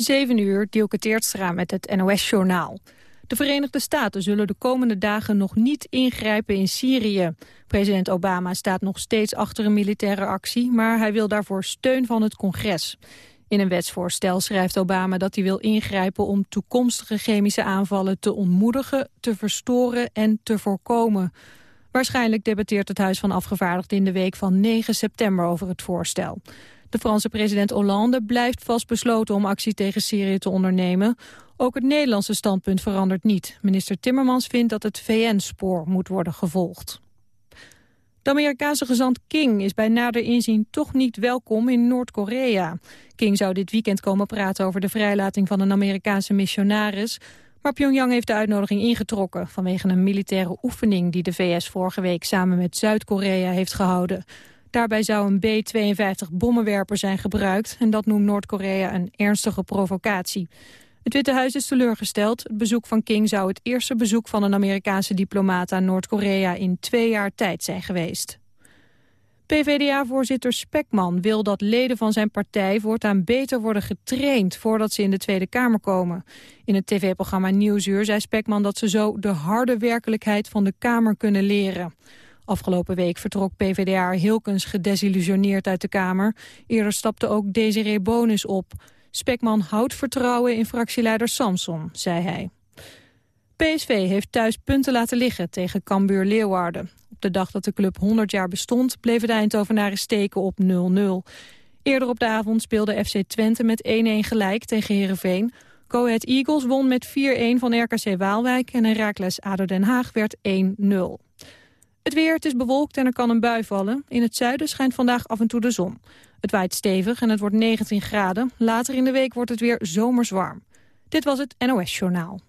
7 uur, Dielke Teertstra met het NOS-journaal. De Verenigde Staten zullen de komende dagen nog niet ingrijpen in Syrië. President Obama staat nog steeds achter een militaire actie... maar hij wil daarvoor steun van het congres. In een wetsvoorstel schrijft Obama dat hij wil ingrijpen... om toekomstige chemische aanvallen te ontmoedigen, te verstoren en te voorkomen. Waarschijnlijk debatteert het Huis van Afgevaardigden in de week van 9 september over het voorstel. De Franse president Hollande blijft vastbesloten om actie tegen Syrië te ondernemen. Ook het Nederlandse standpunt verandert niet. Minister Timmermans vindt dat het VN-spoor moet worden gevolgd. De Amerikaanse gezant King is bij nader inzien toch niet welkom in Noord-Korea. King zou dit weekend komen praten over de vrijlating van een Amerikaanse missionaris. Maar Pyongyang heeft de uitnodiging ingetrokken vanwege een militaire oefening die de VS vorige week samen met Zuid-Korea heeft gehouden. Daarbij zou een B-52 bommenwerper zijn gebruikt en dat noemt Noord-Korea een ernstige provocatie. Het Witte Huis is teleurgesteld. Het bezoek van King zou het eerste bezoek van een Amerikaanse diplomaat aan Noord-Korea in twee jaar tijd zijn geweest. PvdA-voorzitter Spekman wil dat leden van zijn partij voortaan beter worden getraind voordat ze in de Tweede Kamer komen. In het tv-programma Nieuwsuur zei Spekman dat ze zo de harde werkelijkheid van de Kamer kunnen leren. Afgelopen week vertrok PvdA Hilkens gedesillusioneerd uit de Kamer. Eerder stapte ook Desiree Bonus op. Spekman houdt vertrouwen in fractieleider Samson, zei hij. PSV heeft thuis punten laten liggen tegen Cambuur Leeuwarden. Op de dag dat de club 100 jaar bestond bleven de Eindhovenaren steken op 0-0. Eerder op de avond speelde FC Twente met 1-1 gelijk tegen Heerenveen. Ahead Eagles won met 4-1 van RKC Waalwijk en Heracles ADO Den Haag werd 1-0. Het weer, het is bewolkt en er kan een bui vallen. In het zuiden schijnt vandaag af en toe de zon. Het waait stevig en het wordt 19 graden. Later in de week wordt het weer zomers warm. Dit was het NOS Journaal.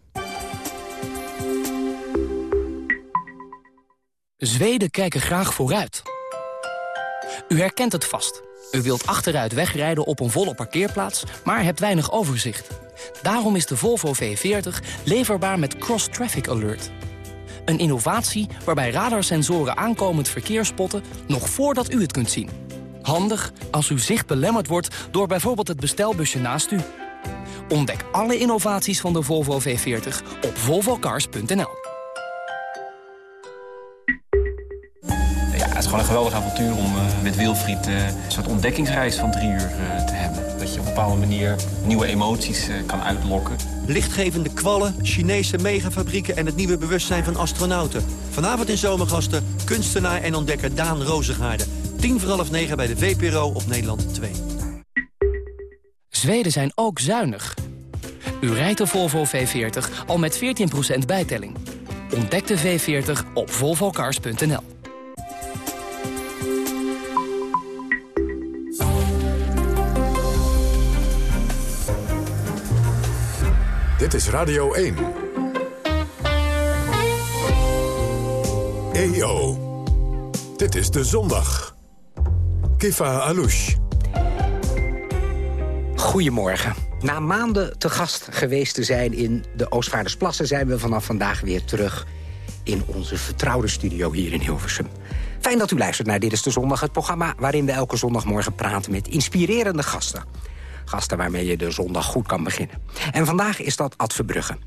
Zweden kijken graag vooruit. U herkent het vast. U wilt achteruit wegrijden op een volle parkeerplaats, maar hebt weinig overzicht. Daarom is de Volvo V40 leverbaar met Cross Traffic Alert... Een innovatie waarbij radarsensoren aankomend verkeer spotten... nog voordat u het kunt zien. Handig als uw zicht belemmerd wordt door bijvoorbeeld het bestelbusje naast u. Ontdek alle innovaties van de Volvo V40 op volvocars.nl. Ja, het is gewoon een geweldig avontuur om uh, met Wilfried uh, een soort ontdekkingsreis van drie uur uh, te hebben. Dat je op een bepaalde manier nieuwe emoties kan uitlokken. Lichtgevende kwallen, Chinese megafabrieken en het nieuwe bewustzijn van astronauten. Vanavond in Zomergasten, kunstenaar en ontdekker Daan Rozengaarde. Tien voor half negen bij de VPRO op Nederland 2. Zweden zijn ook zuinig. U rijdt de Volvo V40 al met 14% bijtelling. Ontdek de V40 op volvocars.nl. Dit is Radio 1. EO. Dit is de zondag. Kifa Alouche. Goedemorgen. Na maanden te gast geweest te zijn in de Oostvaardersplassen... zijn we vanaf vandaag weer terug in onze vertrouwde studio hier in Hilversum. Fijn dat u luistert naar Dit is de Zondag, het programma... waarin we elke zondagmorgen praten met inspirerende gasten. Gasten waarmee je de zondag goed kan beginnen. En vandaag is dat Ad Verbrugge.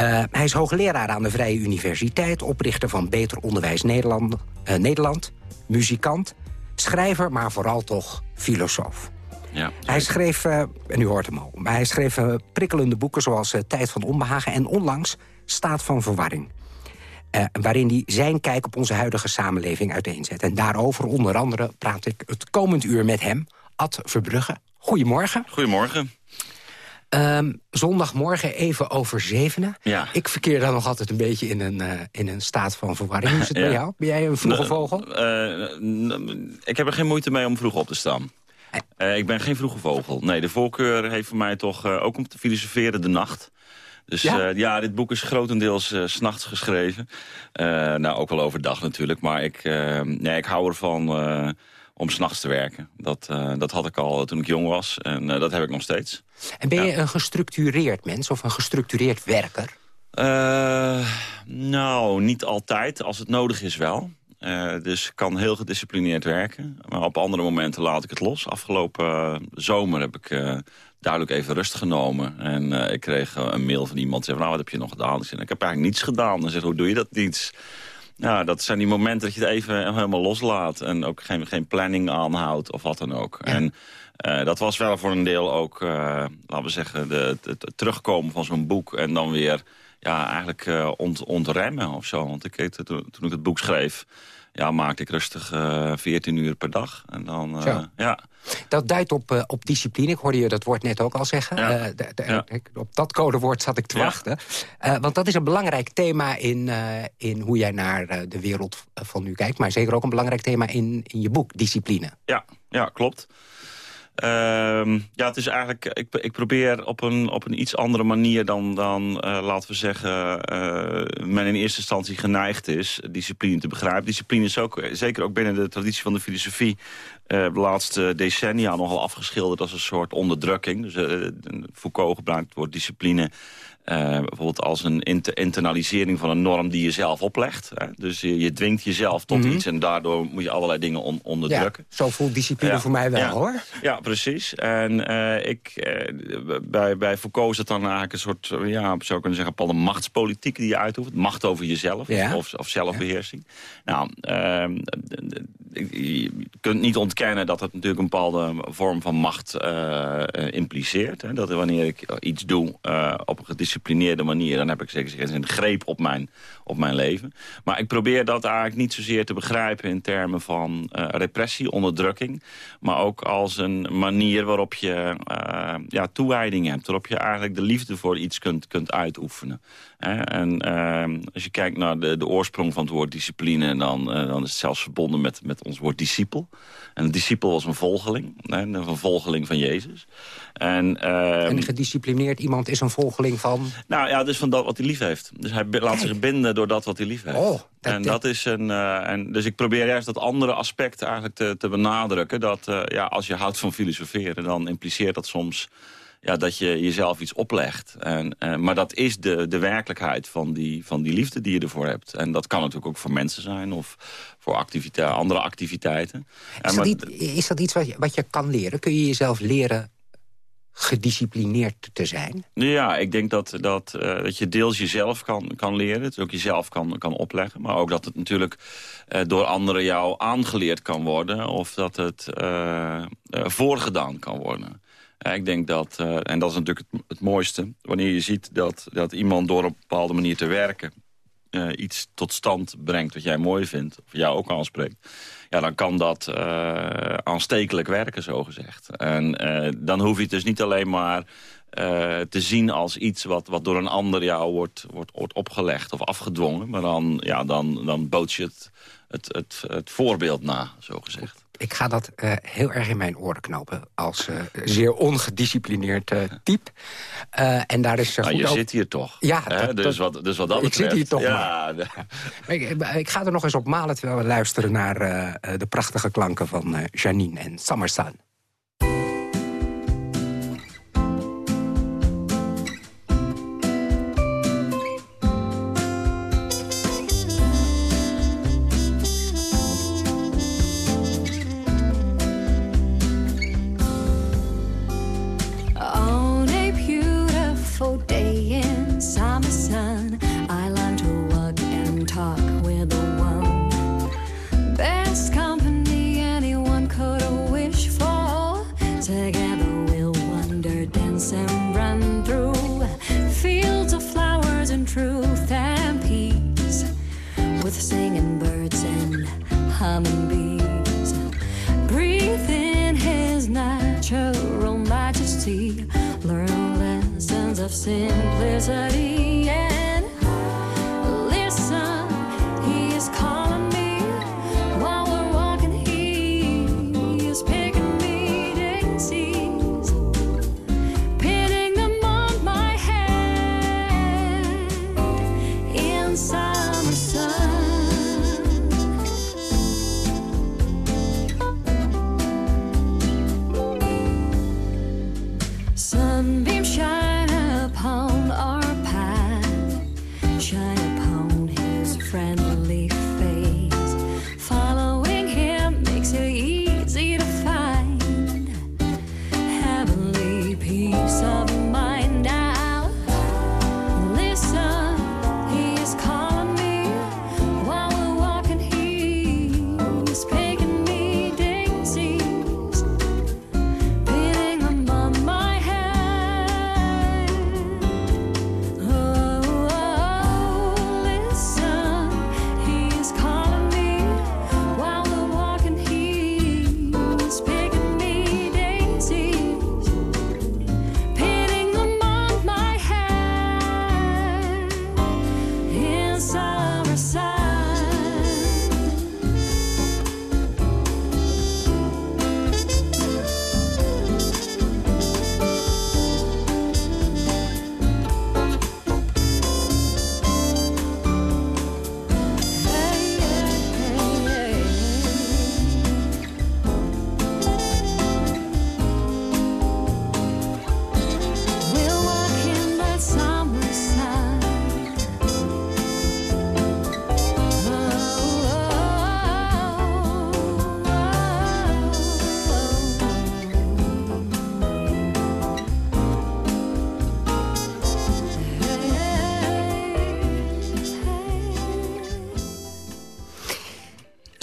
Uh, hij is hoogleraar aan de Vrije Universiteit... oprichter van Beter Onderwijs Nederland, uh, Nederland muzikant, schrijver... maar vooral toch filosoof. Ja, hij schreef, uh, en u hoort hem al... maar hij schreef prikkelende boeken zoals Tijd van Onbehagen... en onlangs Staat van Verwarring. waarin hij zijn kijk op onze huidige samenleving uiteenzet. En daarover onder andere praat ik het komend uur met hem, Ad Verbrugge. Goedemorgen. Goedemorgen. Um, zondagmorgen even over zevenen. Ja. Ik verkeer dan nog altijd een beetje in een, uh, in een staat van verwarring. Hoe is het ja. bij jou? Ben jij een vroege vogel? Uh, ik heb er geen moeite mee om vroeg op te staan. Uh, ik ben geen vroege vogel. Nee, de voorkeur heeft voor mij toch ook om te filosoferen de nacht. Dus ja, ja dit boek is grotendeels s'nachts geschreven. nou, ook wel overdag natuurlijk. Maar ik, nee, ik hou ervan om s'nachts te werken. Dat, uh, dat had ik al toen ik jong was en uh, dat heb ik nog steeds. En ben je een gestructureerd mens of een gestructureerd werker? Uh, nou, niet altijd. Als het nodig is wel. dus ik kan heel gedisciplineerd werken. Maar op andere momenten laat ik het los. Afgelopen zomer heb ik duidelijk even rust genomen. En ik kreeg een mail van iemand die zei, nou, wat heb je nog gedaan? Ik zei, ik heb eigenlijk niets gedaan. En zei, hoe doe je dat niet? Ja, dat zijn die momenten dat je het even helemaal loslaat. En ook geen, geen planning aanhoudt of wat dan ook. En dat was wel voor een deel ook, laten we zeggen, de, het terugkomen van zo'n boek. En dan weer ja, eigenlijk uh, ont, ontremmen of zo. Want ik, toen, toen ik het boek schreef, ja, maakte ik rustig uh, 14 uur per dag. En dan, uh, ja. Dat duidt op, uh, op discipline. Ik hoorde je dat woord net ook al zeggen. Ja. De, de, ja. Op dat codewoord zat ik te wachten. want dat is een belangrijk thema in, in hoe jij naar de wereld van nu kijkt. Maar zeker ook een belangrijk thema in, in je boek, discipline. Ja, ja klopt. Uh, ja, het is eigenlijk, ik, ik probeer op een, op een iets andere manier dan, dan uh, laten we zeggen, uh, men in eerste instantie geneigd is discipline te begrijpen. Discipline is ook, zeker ook binnen de traditie van de filosofie, uh, de laatste decennia nogal afgeschilderd als een soort onderdrukking. Dus Foucault gebruikt het woord discipline uh, bijvoorbeeld als een inter internalisering van een norm die je zelf oplegt. Hè? Dus je, je, dwingt jezelf tot mm -hmm. iets en daardoor moet je allerlei dingen on onderdrukken. Ja, zo voelt discipline ja. voor mij wel, ja. hoor. Ja, precies. En uh, ik, uh, bij, bij Foucault is het dan eigenlijk een soort, ja, zou kunnen zeggen, bepaalde machtspolitiek die je uitoefent. Macht over jezelf of, of, zelfbeheersing. Nou, ehm, je kunt niet ontkennen dat het natuurlijk een bepaalde vorm van macht impliceert. Hè? Dat wanneer ik iets doe op een gedisciplineerde gedisciplineerde manier... dan heb ik zeker een greep op mijn, op mijn leven. Maar ik probeer dat eigenlijk niet zozeer te begrijpen... in termen van uh, repressie, onderdrukking... maar ook als een manier waarop je uh, ja, toewijding hebt... waarop je eigenlijk de liefde voor iets kunt, kunt uitoefenen. En uh, als je kijkt naar de, de oorsprong van het woord discipline... dan, dan is het zelfs verbonden met, met ons woord discipel. En een discipel was een volgeling, een volgeling van Jezus. En, uh, en gedisciplineerd iemand is een volgeling van? Nou ja, dus van dat wat hij lief heeft. Dus hij laat zich binden door dat wat hij lief heeft. Oh, dat, en dat is een, uh, en dus ik probeer juist dat andere aspect eigenlijk te, te benadrukken. Dat uh, ja, als je houdt van filosoferen, dan impliceert dat soms ja, dat je jezelf iets oplegt. En, uh, maar dat is de, de werkelijkheid van die, van die liefde die je ervoor hebt. En dat kan natuurlijk ook voor mensen zijn of voor activiteiten, andere activiteiten. Is, dat, niet, is dat iets wat je, wat je kan leren? Kun je jezelf leren gedisciplineerd te zijn? Ja, ik denk dat, dat, uh, dat je deels jezelf kan, kan leren. Het ook jezelf kan, kan opleggen. Maar ook dat het natuurlijk uh, door anderen jou aangeleerd kan worden. Of dat het uh, voorgedaan kan worden. Ik denk dat, en dat is natuurlijk het, mooiste... wanneer je ziet dat, dat iemand door een bepaalde manier te werken... iets tot stand brengt wat jij mooi vindt, of jou ook aanspreekt ja, dan kan dat uh, aanstekelijk werken, zogezegd. En dan hoef je het dus niet alleen maar te zien als iets wat, wat door een ander jou wordt, wordt, wordt opgelegd of afgedwongen. Maar dan, ja, dan, dan bood je het, het, het, het voorbeeld na, zogezegd. Ik ga dat uh, heel erg in mijn oren knopen. Als uh, zeer ongedisciplineerd uh, type. en daar is nou, je zit hier toch. Ja, dat, dus, wat, dus wat dat ik betreft. zit hier toch ja, maar. ik, ik, ga er nog eens op malen terwijl we luisteren naar de prachtige klanken van Janine en Sun. peace.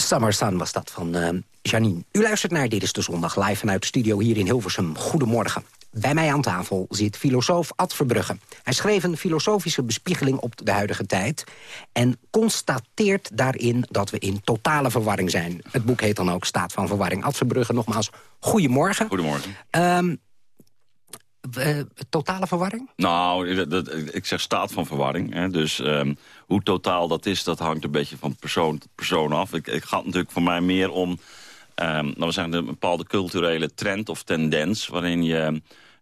Summer Sun was dat van uh, Janine. U luistert naar Dit is de Zondag live vanuit de studio hier in Hilversum. Goedemorgen. Bij mij aan tafel zit filosoof Ad Verbrugge. Hij schreef een filosofische bespiegeling op de huidige tijd... en constateert daarin dat we in totale verwarring zijn. Het boek heet dan ook Staat van Verwarring. Ad Verbrugge, nogmaals, goedemorgen. Goedemorgen. Um, totale verwarring? Nou, ik zeg staat van verwarring. Hè. Dus um, hoe totaal dat is, dat hangt een beetje van persoon tot persoon af. Ik, ik gaat natuurlijk voor mij meer om... Um, we een bepaalde culturele trend of tendens... waarin je,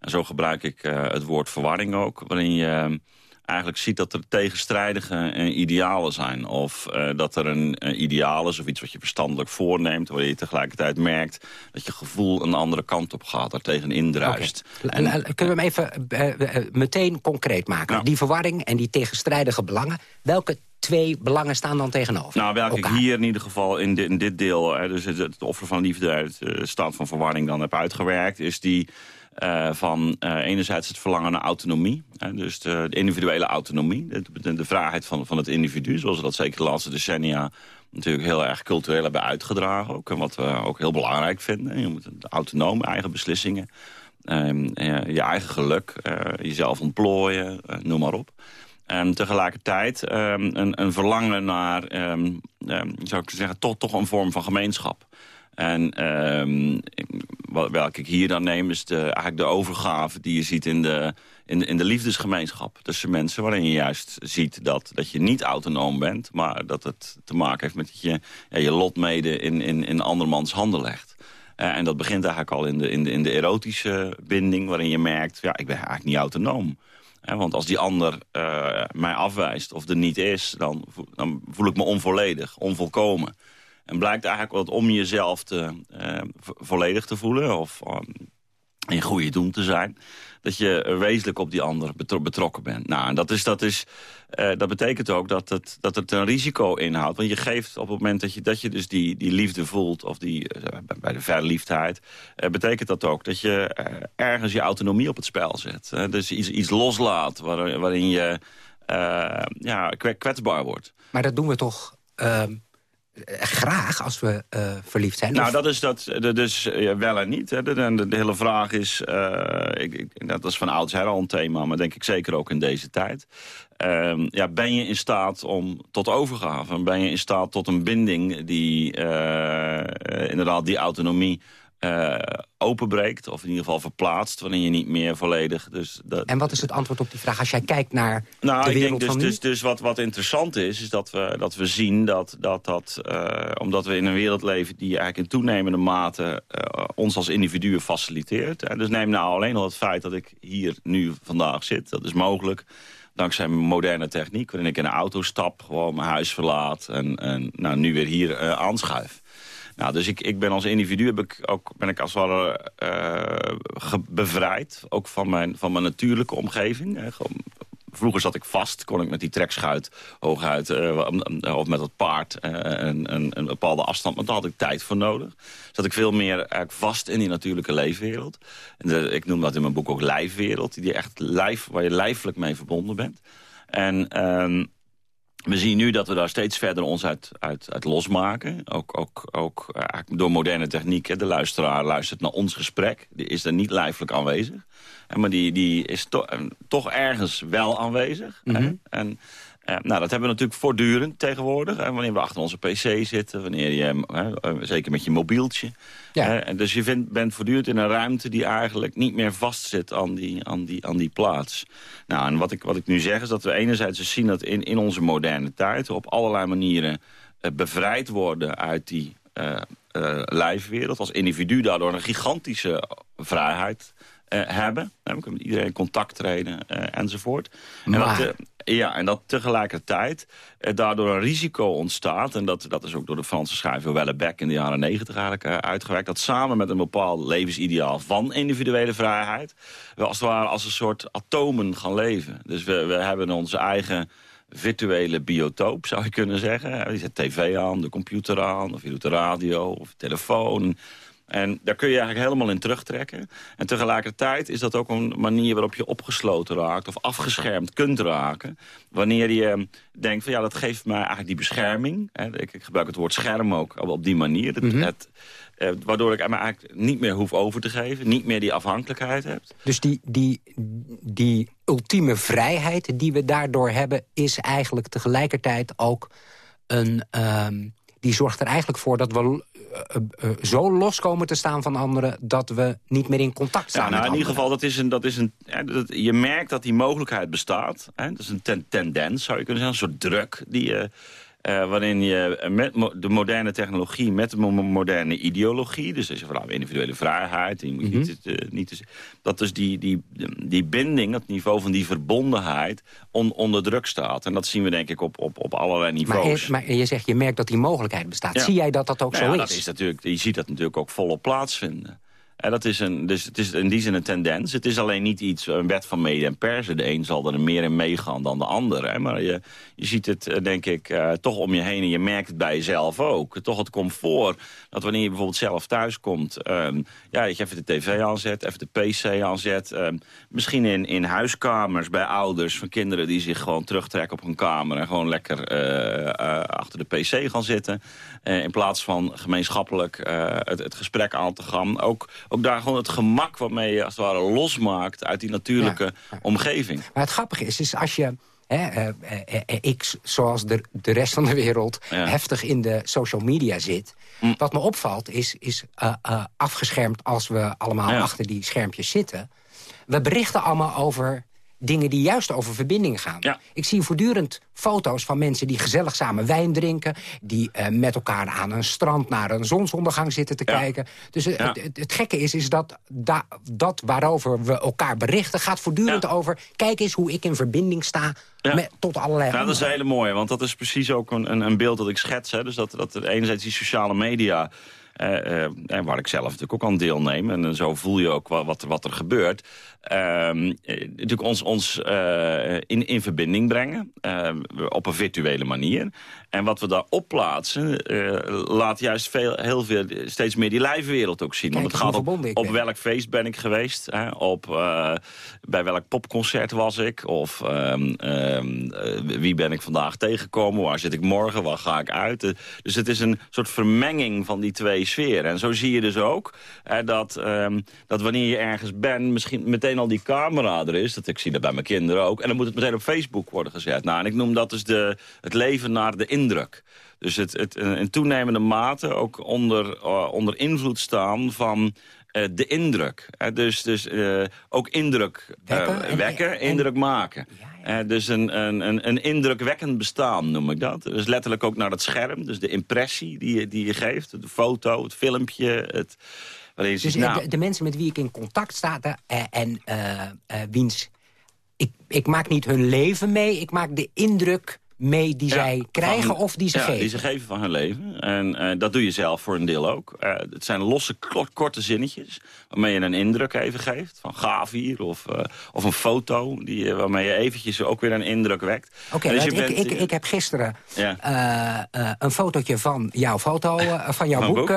en zo gebruik ik uh, het woord verwarring ook... waarin je eigenlijk ziet dat er tegenstrijdige uh, idealen zijn. Of uh, dat er een uh, ideaal is of iets wat je verstandelijk voorneemt... waar je tegelijkertijd merkt dat je gevoel een andere kant op gaat, er tegen indruist. Okay. En, kunnen we hem even meteen concreet maken? Nou. Die verwarring en die tegenstrijdige belangen... welke twee belangen staan dan tegenover Nou, welke elkaar? ik hier in ieder geval in dit, in dit deel... dus het, het offer van liefde uit de staat van verwarring dan heb uitgewerkt... is die uh, van uh, enerzijds het verlangen naar autonomie. Uh, dus de, individuele autonomie. De, vrijheid van, van het individu. Zoals we dat zeker de laatste decennia natuurlijk heel erg cultureel hebben uitgedragen. Ook, en wat we ook heel belangrijk vinden. Je moet autonoom, eigen beslissingen. je eigen geluk, jezelf ontplooien, noem maar op. En tegelijkertijd um, een, een, verlangen naar, um, zou ik zeggen, toch, toch een vorm van gemeenschap. En um, welke ik hier dan neem is de, eigenlijk de overgave die je ziet in de, in, in de liefdesgemeenschap tussen mensen. Waarin je juist ziet dat, dat je niet autonoom bent, maar dat het te maken heeft met dat je ja, je lot mede in, in, in andermans handen legt. Uh, en dat begint eigenlijk al in de, in, de, in de erotische binding, waarin je merkt, ja, ik ben eigenlijk niet autonoom. He, want als die ander uh, mij afwijst of er niet is, dan dan voel ik me onvolledig, onvolkomen. En blijkt eigenlijk wat om jezelf te, uh, volledig te voelen... of um, in goede doen te zijn... dat je wezenlijk op die ander betro betrokken bent. Nou, en dat, is, dat, is, uh, dat betekent ook dat het, dat het een risico inhoudt. Want je geeft op het moment dat je, dat je dus die, die liefde voelt... of die, uh, bij de verliefdheid... betekent dat ook dat je ergens je autonomie op het spel zet. dus iets, iets loslaat waar, waarin je ja, kwetsbaar wordt. Maar dat doen we toch graag als we uh, verliefd zijn? Nou, of? dat is dat, dus ja, wel en niet. Hè. De, de, de, hele vraag is, uh, ik, ik, dat is van oudsher al een thema, maar denk ik zeker ook in deze tijd. Uh, ja, ben je in staat om tot overgave? Ben je in staat tot een binding die uh, inderdaad die autonomie uh, openbreekt, of in ieder geval verplaatst... wanneer je niet meer volledig... Dus dat... En wat is het antwoord op die vraag als jij kijkt naar nou, de ik wereld denk dus, van dus, dus wat, wat interessant is, is dat we, dat we zien dat, dat, dat uh, omdat we in een wereld leven... die eigenlijk in toenemende mate uh, ons als individuen faciliteert. En dus neem nou alleen al het feit dat ik hier nu vandaag zit. Dat is mogelijk dankzij moderne techniek, waarin ik in een auto stap... gewoon mijn huis verlaat en, en nou, nu weer hier aanschuif. Nou, dus ik, ik ben als individu heb ik ook, ben ik als het ware uh, bevrijd. Ook van mijn, van mijn natuurlijke omgeving. Hè. Vroeger zat ik vast, kon ik met die trekschuit hooguit... Uh, of met het paard uh, een, een, bepaalde afstand. Maar daar had ik tijd voor nodig. Zat ik veel meer eigenlijk vast in die natuurlijke leefwereld. En ik noem dat in mijn boek ook lijfwereld. Die echt lijf, waar je lijfelijk mee verbonden bent. En... We zien nu dat we daar steeds verder ons uit, uit, uit losmaken. Ook, ook, ook uh, door moderne techniek. Hè. De luisteraar luistert naar ons gesprek. Die is er niet lijfelijk aanwezig. Maar die, die is to toch ergens wel aanwezig. Mm -hmm. En nou, dat hebben we natuurlijk voortdurend tegenwoordig. Hè. Wanneer we achter onze pc zitten. Wanneer je, hè, zeker met je mobieltje. Ja. En dus je vindt, bent voortdurend in een ruimte die eigenlijk niet meer vastzit aan die, aan die, aan die plaats. Nou, en wat ik, wat ik nu zeg is dat we enerzijds dus zien dat in, in onze moderne tijd... op allerlei manieren bevrijd worden uit die uh, uh, lijfwereld. Als individu daardoor een gigantische vrijheid uh, hebben. Dan kunnen met iedereen contact treden enzovoort. Maar... En dat, ja, en dat tegelijkertijd daardoor een risico ontstaat... en dat, dat is ook door de Franse schrijver Wellebec in de jaren negentig eigenlijk uitgewerkt... dat samen met een bepaald levensideaal van individuele vrijheid... we als het ware als een soort atomen gaan leven. Dus we, we hebben onze eigen virtuele biotoop, zou je kunnen zeggen. Je zet tv aan, de computer aan, of je doet de radio, of telefoon En daar kun je eigenlijk helemaal in terugtrekken. En tegelijkertijd is dat ook een manier waarop je opgesloten raakt... of afgeschermd kunt raken. Wanneer je denkt van ja, dat geeft mij eigenlijk die bescherming. Ik, ik gebruik het woord scherm ook op die manier. Het, mhm. het, eh, waardoor ik me eigenlijk niet meer hoef over te geven. Niet meer die afhankelijkheid heb. Dus die, die, die ultieme vrijheid die we daardoor hebben... is eigenlijk tegelijkertijd ook een... Um, die zorgt er eigenlijk voor dat we uh, uh, zo los komen te staan van anderen... dat we niet meer in contact staan ja, nou, In ieder geval, dat is een, dat is een, ja, dat, je merkt dat die mogelijkheid bestaat. Hè? Dat is een ten, tendens, zou je kunnen zeggen. Een soort druk die je uh, waarin je met de moderne technologie, met de moderne ideologie... dus is vooral individuele vrijheid, je moet mm niet, uh, niet dat dus die, die, die binding, het niveau van die verbondenheid... On, onder druk staat. En dat zien we denk ik op, op, op allerlei niveaus. Maar, maar je zegt, je merkt dat die mogelijkheid bestaat. Zie jij dat dat ook nou zo ja, is? Dat is natuurlijk, je ziet dat natuurlijk ook volop plaatsvinden. En dat is een, dus het is in die zin een tendens. Het is alleen niet iets, een wet van media en persen. De een zal er meer in meegaan dan de ander. Hè. Maar je, je ziet het, eh, denk ik, uh, toch om je heen en je merkt het bij jezelf ook. Toch het comfort dat wanneer je bijvoorbeeld zelf thuis komt... Um, ja, dat je even de tv aanzet, even de pc aanzet. Um, misschien in, in huiskamers bij ouders van kinderen die zich gewoon terugtrekken op hun kamer... en gewoon lekker uh, achter de pc gaan zitten. in plaats van gemeenschappelijk het, het gesprek aan te gaan. Ook ook daar gewoon het gemak waarmee je als het ware losmaakt... uit die natuurlijke omgeving. Maar het grappige is, is als je... Hè, uh, uh, ik, zoals de, de rest van de wereld, heftig in de social media zit. Mm. Wat me opvalt is, is afgeschermd als we allemaal achter die schermpjes zitten. We berichten allemaal over dingen die juist over verbinding gaan. Ik zie voortdurend foto's van mensen die gezellig samen wijn drinken... die uh, met elkaar aan een strand naar een zonsondergang zitten te kijken. Dus uh, het, het, gekke is, is dat da, dat waarover we elkaar berichten... gaat voortdurend over, kijk eens hoe ik in verbinding sta... Met, tot allerlei Ja, dat is hele mooi, want dat is precies ook een, een, een beeld dat ik schets. Hè. Dus dat, dat enerzijds die sociale media uh, uh, waar ik zelf natuurlijk ook aan deelneem. En zo voel je ook wat, wat er gebeurt. Ehm, natuurlijk ons, ons in, in verbinding brengen. op een virtuele manier. En wat we daar opplaatsen, laat juist veel, heel veel, steeds meer die live wereld ook zien. Want het gaat op, op welk feest ben ik geweest. Hè? Op, bij welk popconcert was ik. Of um, um, wie ben ik vandaag tegengekomen. Waar zit ik morgen, waar ga ik uit. dus het is een soort vermenging van die twee sfeer. En zo zie je dus ook hè, dat, um, dat wanneer je ergens bent... misschien meteen al die camera er is. Dat, ik zie dat bij mijn kinderen ook. En dan moet het meteen op Facebook worden gezet. Nou, en ik noem dat dus de, het leven naar de indruk. Dus het, het in toenemende mate ook onder, uh, onder invloed staan van uh, de indruk. Hè? Dus, dus uh, ook indruk wekken, wekken indruk maken. Ja, uh, dus een, een, een indrukwekkend bestaan noem ik dat. Dus letterlijk ook naar het scherm. Dus de impressie die je, die je geeft. De foto, het filmpje. Het, dus nou, de, de, mensen met wie ik in contact sta uh, en uh, wiens... Ik, ik maak niet hun leven mee, ik maak de indruk mee die zij krijgen of die ze ja, geven? die ze geven van hun leven. En uh, dat doe je zelf voor een deel ook. Uh, het zijn losse, korte zinnetjes waarmee je een indruk even geeft. Van gaaf hier, of, uh, of een foto die, waarmee je eventjes ook weer een indruk wekt. Oké, okay, dus ik, ik, ik heb gisteren ja. een fotootje van jouw foto, van jouw boek boek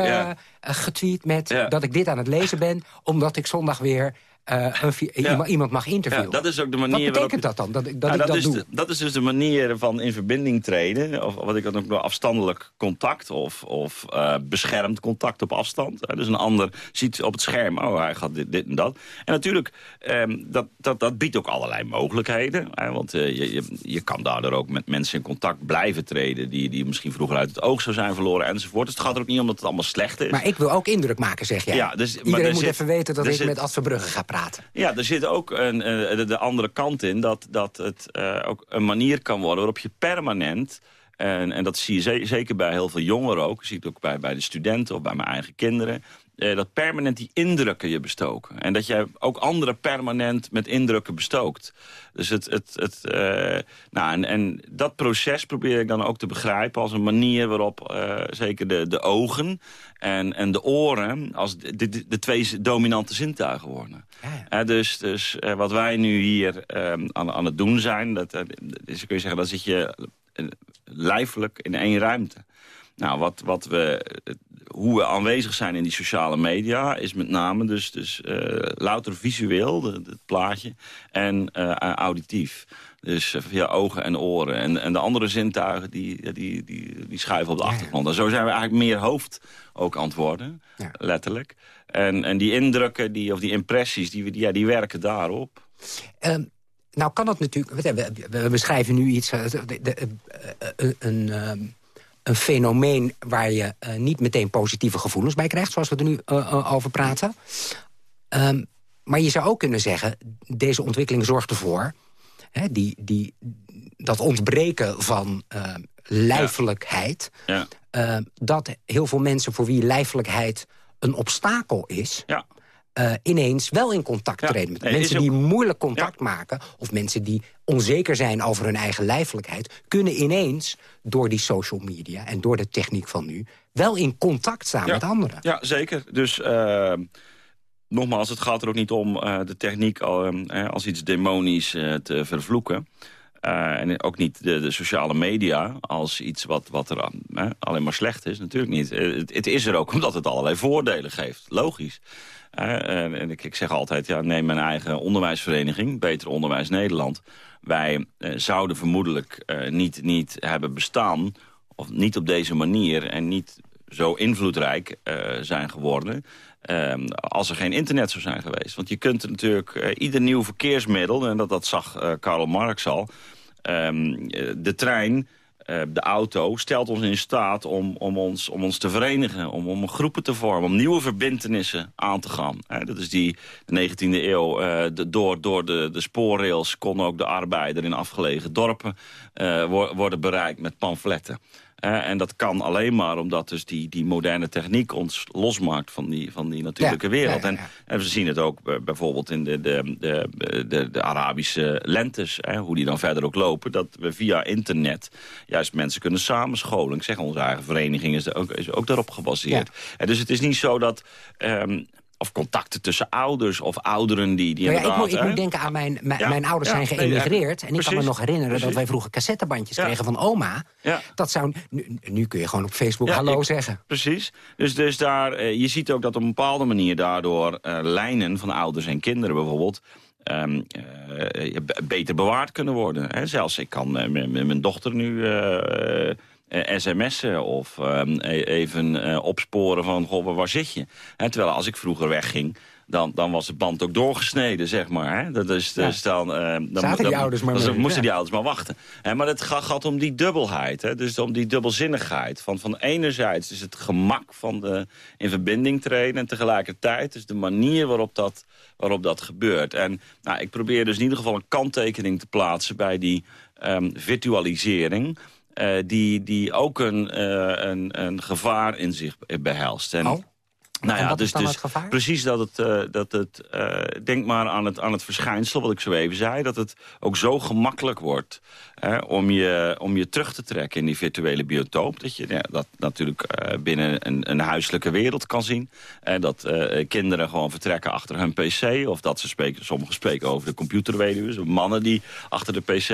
getweet... met dat ik dit aan het lezen ben, omdat ik zondag weer uh, iemand mag interviewen. Ja, dat is ook de manier wat betekent dat dan? Dat, dat, ik dat, is doe? dat is dus de manier van in verbinding treden. Of wat ik dan ook noem afstandelijk contact. Of, of uh, beschermd contact op afstand. dus een ander ziet op het scherm, oh hij gaat dit, dit en dat. En natuurlijk, um, dat, dat, dat biedt ook allerlei mogelijkheden. Hè, want uh, je, je, je kan daardoor ook met mensen in contact blijven treden... die, die misschien vroeger uit het oog zou zijn verloren enzovoort. Dus het gaat er ook niet om dat het allemaal slecht is. Maar ik wil ook indruk maken, zeg jij. Ja, dus, Iedereen moet zit, even weten dat ik zit, met Ad Verbrugge ga praten. Ja, er zit ook een, uh, de, andere kant in... dat, dat het uh, ook een manier kan worden waarop je permanent... En, en dat zie je zeker bij heel veel jongeren ook. Je ziet het ook bij, bij de studenten of bij mijn eigen kinderen. Uh, dat permanent die indrukken je bestoken. En dat je ook anderen permanent met indrukken bestookt. Dus het, het, het, uh, nou, en, en dat proces probeer ik dan ook te begrijpen... als een manier waarop uh, zeker de, de ogen en, en de oren... als de, de, de twee dominante zintuigen worden. Ja, dus dus wat wij nu hier aan, aan het doen zijn... Dat, dus kun je zeggen, dan zit je lijfelijk in één ruimte. Nou, wat, wat we, hoe we aanwezig zijn in die sociale media... is met name dus, dus louter visueel, het plaatje, en auditief. Dus via ogen en oren. En, en de andere zintuigen die, die, die, die schuiven op de achtergrond. En zo zijn we eigenlijk meer hoofd ook antwoorden, letterlijk. En, en die indrukken, die, of die impressies, die, die, ja, die werken daarop. Ehm, nou kan dat natuurlijk... We, we, beschrijven nu iets, de, de, uh, een, ehm, een fenomeen waar je niet meteen positieve gevoelens bij krijgt... zoals we er nu over praten. Um, maar je zou ook kunnen zeggen, deze ontwikkeling zorgt ervoor... Hè, die, die, dat ontbreken van lijfelijkheid... Ja. dat heel veel mensen voor wie lijfelijkheid een obstakel is... Ja. Uh, ineens wel in contact treden met mensen die moeilijk contact maken... of mensen die onzeker zijn over hun eigen lijfelijkheid... kunnen ineens door die social media en door de techniek van nu... wel in contact staan met anderen. Ja, zeker. Dus... Uh, nogmaals, het gaat er ook niet om uh, de techniek als iets demonisch te vervloeken. Uh, en ook niet de, de, sociale media als iets wat, wat er alleen maar slecht is. Natuurlijk niet. Het, het, is er ook omdat het allerlei voordelen geeft. Logisch. En ik, ik, zeg altijd, ja, neem mijn eigen onderwijsvereniging, Beter Onderwijs Nederland. Wij uh, zouden vermoedelijk uh, niet, niet hebben bestaan, of niet op deze manier... en niet zo invloedrijk zijn geworden... Ehm, als er geen internet zou zijn geweest. Want je kunt natuurlijk ieder nieuw verkeersmiddel... en dat, dat zag Karl Marx al... Ehm, de trein eh, de auto stelt ons in staat om, om, ons, om ons te verenigen, om, om groepen te vormen, om nieuwe verbindenissen aan te gaan. dat is die de 19e eeuw. Uh, de, door door de, de spoorrails kon ook de arbeider in afgelegen dorpen worden bereikt met pamfletten en dat kan alleen maar omdat dus die, die moderne techniek ons losmaakt van die, van die natuurlijke wereld. en, en, we zien het ook bijvoorbeeld in de, de, de, de, de Arabische lentes, hè, hoe die dan verder ook lopen, dat we via internet juist mensen kunnen samenscholen. Ik zeg, onze eigen vereniging is, ook, is ook daarop gebaseerd. En dus het is niet zo dat... Um, of contacten tussen ouders of ouderen die, die nou ja, ik, moet, ik moet denken aan mijn, mijn, ouders zijn geëmigreerd. en ik kan me nog herinneren dat wij vroeger cassettebandjes kregen van oma. Dat zou, nu, kun je gewoon op Facebook hallo zeggen. Precies. Dus, dus daar, eh, je ziet ook dat op een bepaalde manier daardoor uh, lijnen van ouders en kinderen bijvoorbeeld... Um, uh, beter bewaard kunnen worden. Hè. Zelfs ik kan mijn dochter nu sms'en of ehm, e-, even uh, opsporen van, goh, waar zit je? terwijl als ik vroeger wegging, dan, dan was de band ook doorgesneden, zeg maar. Hè? Dat is, dus dan, uh, dan, Zaten die ouders maar dan, moesten die ouders maar wachten. Hè? Maar het gaat, om die dubbelheid, hè? dus om die dubbelzinnigheid. Van, van enerzijds is het gemak van de in verbinding treden... en tegelijkertijd is de manier waarop dat, waarop dat gebeurt. En nou, ik probeer dus in ieder geval een kanttekening te plaatsen... bij die um, virtualisering... Uh, die, die ook een, uh, een, een gevaar in zich behelst. En, oh. Nou ja, dus, dus precies dat het, uh, dat het uh, denk maar aan het, aan het verschijnsel wat ik zo even zei, dat het ook zo gemakkelijk wordt hè, om, je, om je terug te trekken in die virtuele biotoop. Dat je ja, dat natuurlijk uh, binnen een, een huiselijke wereld kan zien. En dat kinderen gewoon vertrekken achter hun pc, of dat ze spreken, sommigen spreken over de computerweduws, mannen die achter de pc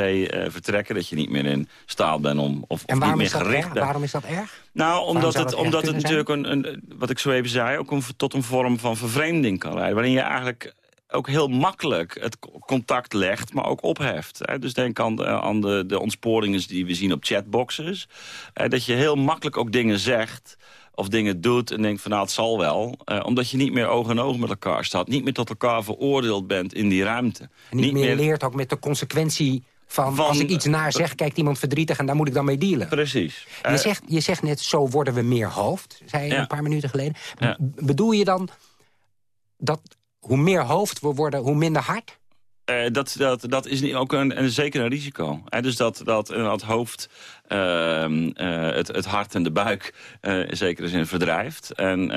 vertrekken, dat je niet meer in staat bent om, of, of niet meer gericht bent. Waarom is dat erg? Nou, omdat het, omdat het natuurlijk, een, een, wat ik zo even zei... ook een, tot een vorm van vervreemding kan leiden. Waarin je eigenlijk ook heel makkelijk het contact legt, maar ook opheft. Dus denk aan, aan de, de ontsporingen die we zien op chatboxes. Dat je heel makkelijk ook dingen zegt of dingen doet en denkt van nou het zal wel. Eh, omdat je niet meer oog in oog met elkaar staat. Niet meer tot elkaar veroordeeld bent in die ruimte. niet, niet meer leert ook met de consequentie van, als ik iets naar zeg, kijkt iemand verdrietig en daar moet ik dan mee dealen. Precies. Je, uh, zegt, je zegt net, zo worden we meer hoofd, zei je een paar minuten geleden. Bedoel je dan dat hoe meer hoofd we worden, hoe minder hart? Uh, dat, dat, dat is ook een, een zeker een risico. Dus dat, dat, dat hoofd uh, uh, het, het hart en de buik uh, in zekere zin verdrijft. En,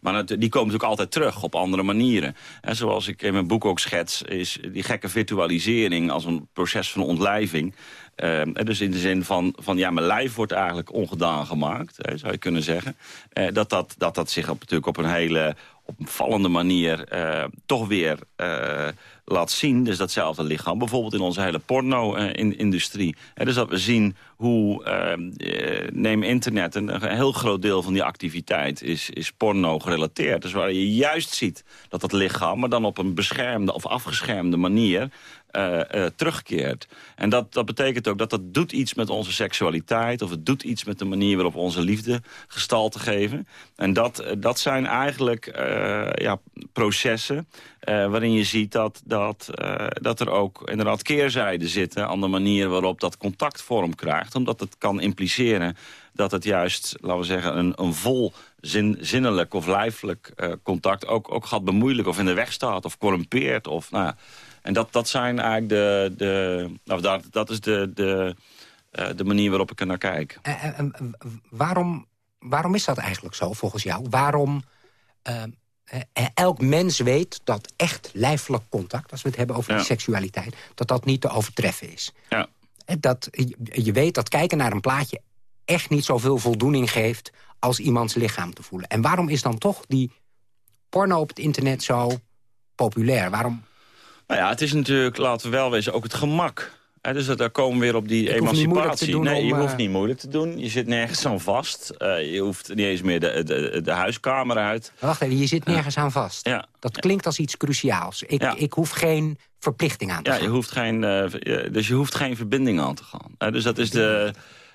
maar het, die komen natuurlijk altijd terug op andere manieren. En zoals ik in mijn boek ook schets, is die gekke virtualisering als een proces van ontlijving. Ehm, dus in de zin van, van, ja, mijn lijf wordt eigenlijk ongedaan gemaakt, zou je kunnen zeggen. dat, dat, dat dat zich op, natuurlijk op een hele opvallende manier toch weer laat zien, dus datzelfde lichaam... bijvoorbeeld in onze hele porno-industrie. dus dat we zien hoe, ehm, eh, neem internet, een, heel groot deel van die activiteit is, is porno gerelateerd. Dus waar je juist ziet dat dat lichaam, maar dan op een beschermde of afgeschermde manier... Uh, uh, terugkeert. En dat, dat betekent ook dat dat doet iets met onze seksualiteit... of het doet iets met de manier waarop onze liefde gestalte geven. En dat, dat zijn eigenlijk ja, processen waarin je ziet dat, dat, dat er ook inderdaad keerzijden zitten... aan de manier waarop dat contact vorm krijgt. Omdat het kan impliceren dat het juist, laten we zeggen, een, een vol zin, zinnelijk of lijfelijk contact ook, ook gaat bemoeilijken... of in de weg staat of corrumpeert of... Nou, en dat, dat zijn eigenlijk de... de nou, dat, dat is de, de, uh, de manier waarop ik er naar kijk. Uh, uh, waarom, waarom is dat eigenlijk zo, volgens jou? Waarom... elk mens weet dat echt lijfelijk contact... als we het hebben over ja. seksualiteit... dat dat niet te overtreffen is. Ja. Dat, je weet dat kijken naar een plaatje... echt niet zoveel voldoening geeft... als iemands lichaam te voelen. En waarom is dan toch die porno op het internet zo populair? Waarom nou ja, het is natuurlijk, laten we wel wezen, ook het gemak. dus dat, daar komen we weer op die emancipatie. Nee, je hoeft niet moeilijk te doen. Je zit nergens aan vast. Uh, je hoeft niet eens meer de, de, de huiskamer uit. Wacht even, je zit nergens aan vast. Ja. Dat klinkt als iets cruciaals. Ik, ik hoef geen verplichting aan te ja, gaan. Je hoeft geen, uh, dus je hoeft geen verbinding aan te gaan. dus dat is de...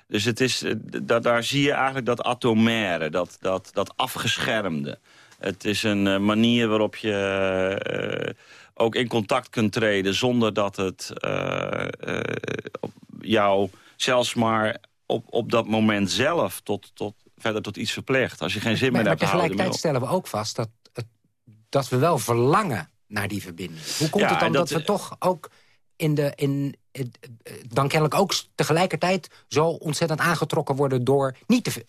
Dus het is, da, daar zie je eigenlijk dat atomaire, dat, dat, dat afgeschermde. Het is een manier waarop je ook in contact kunt treden... zonder dat het uh, uh, jou zelfs maar op, op dat moment zelf tot, tot, verder tot iets verplicht. Als je geen zin meer hebt... Maar tegelijkertijd stellen we ook vast dat, dat we wel verlangen naar die verbinding. Hoe komt het dan dat, dat we toch ook in de, in, dan kennelijk ook tegelijkertijd zo ontzettend aangetrokken worden door niet te,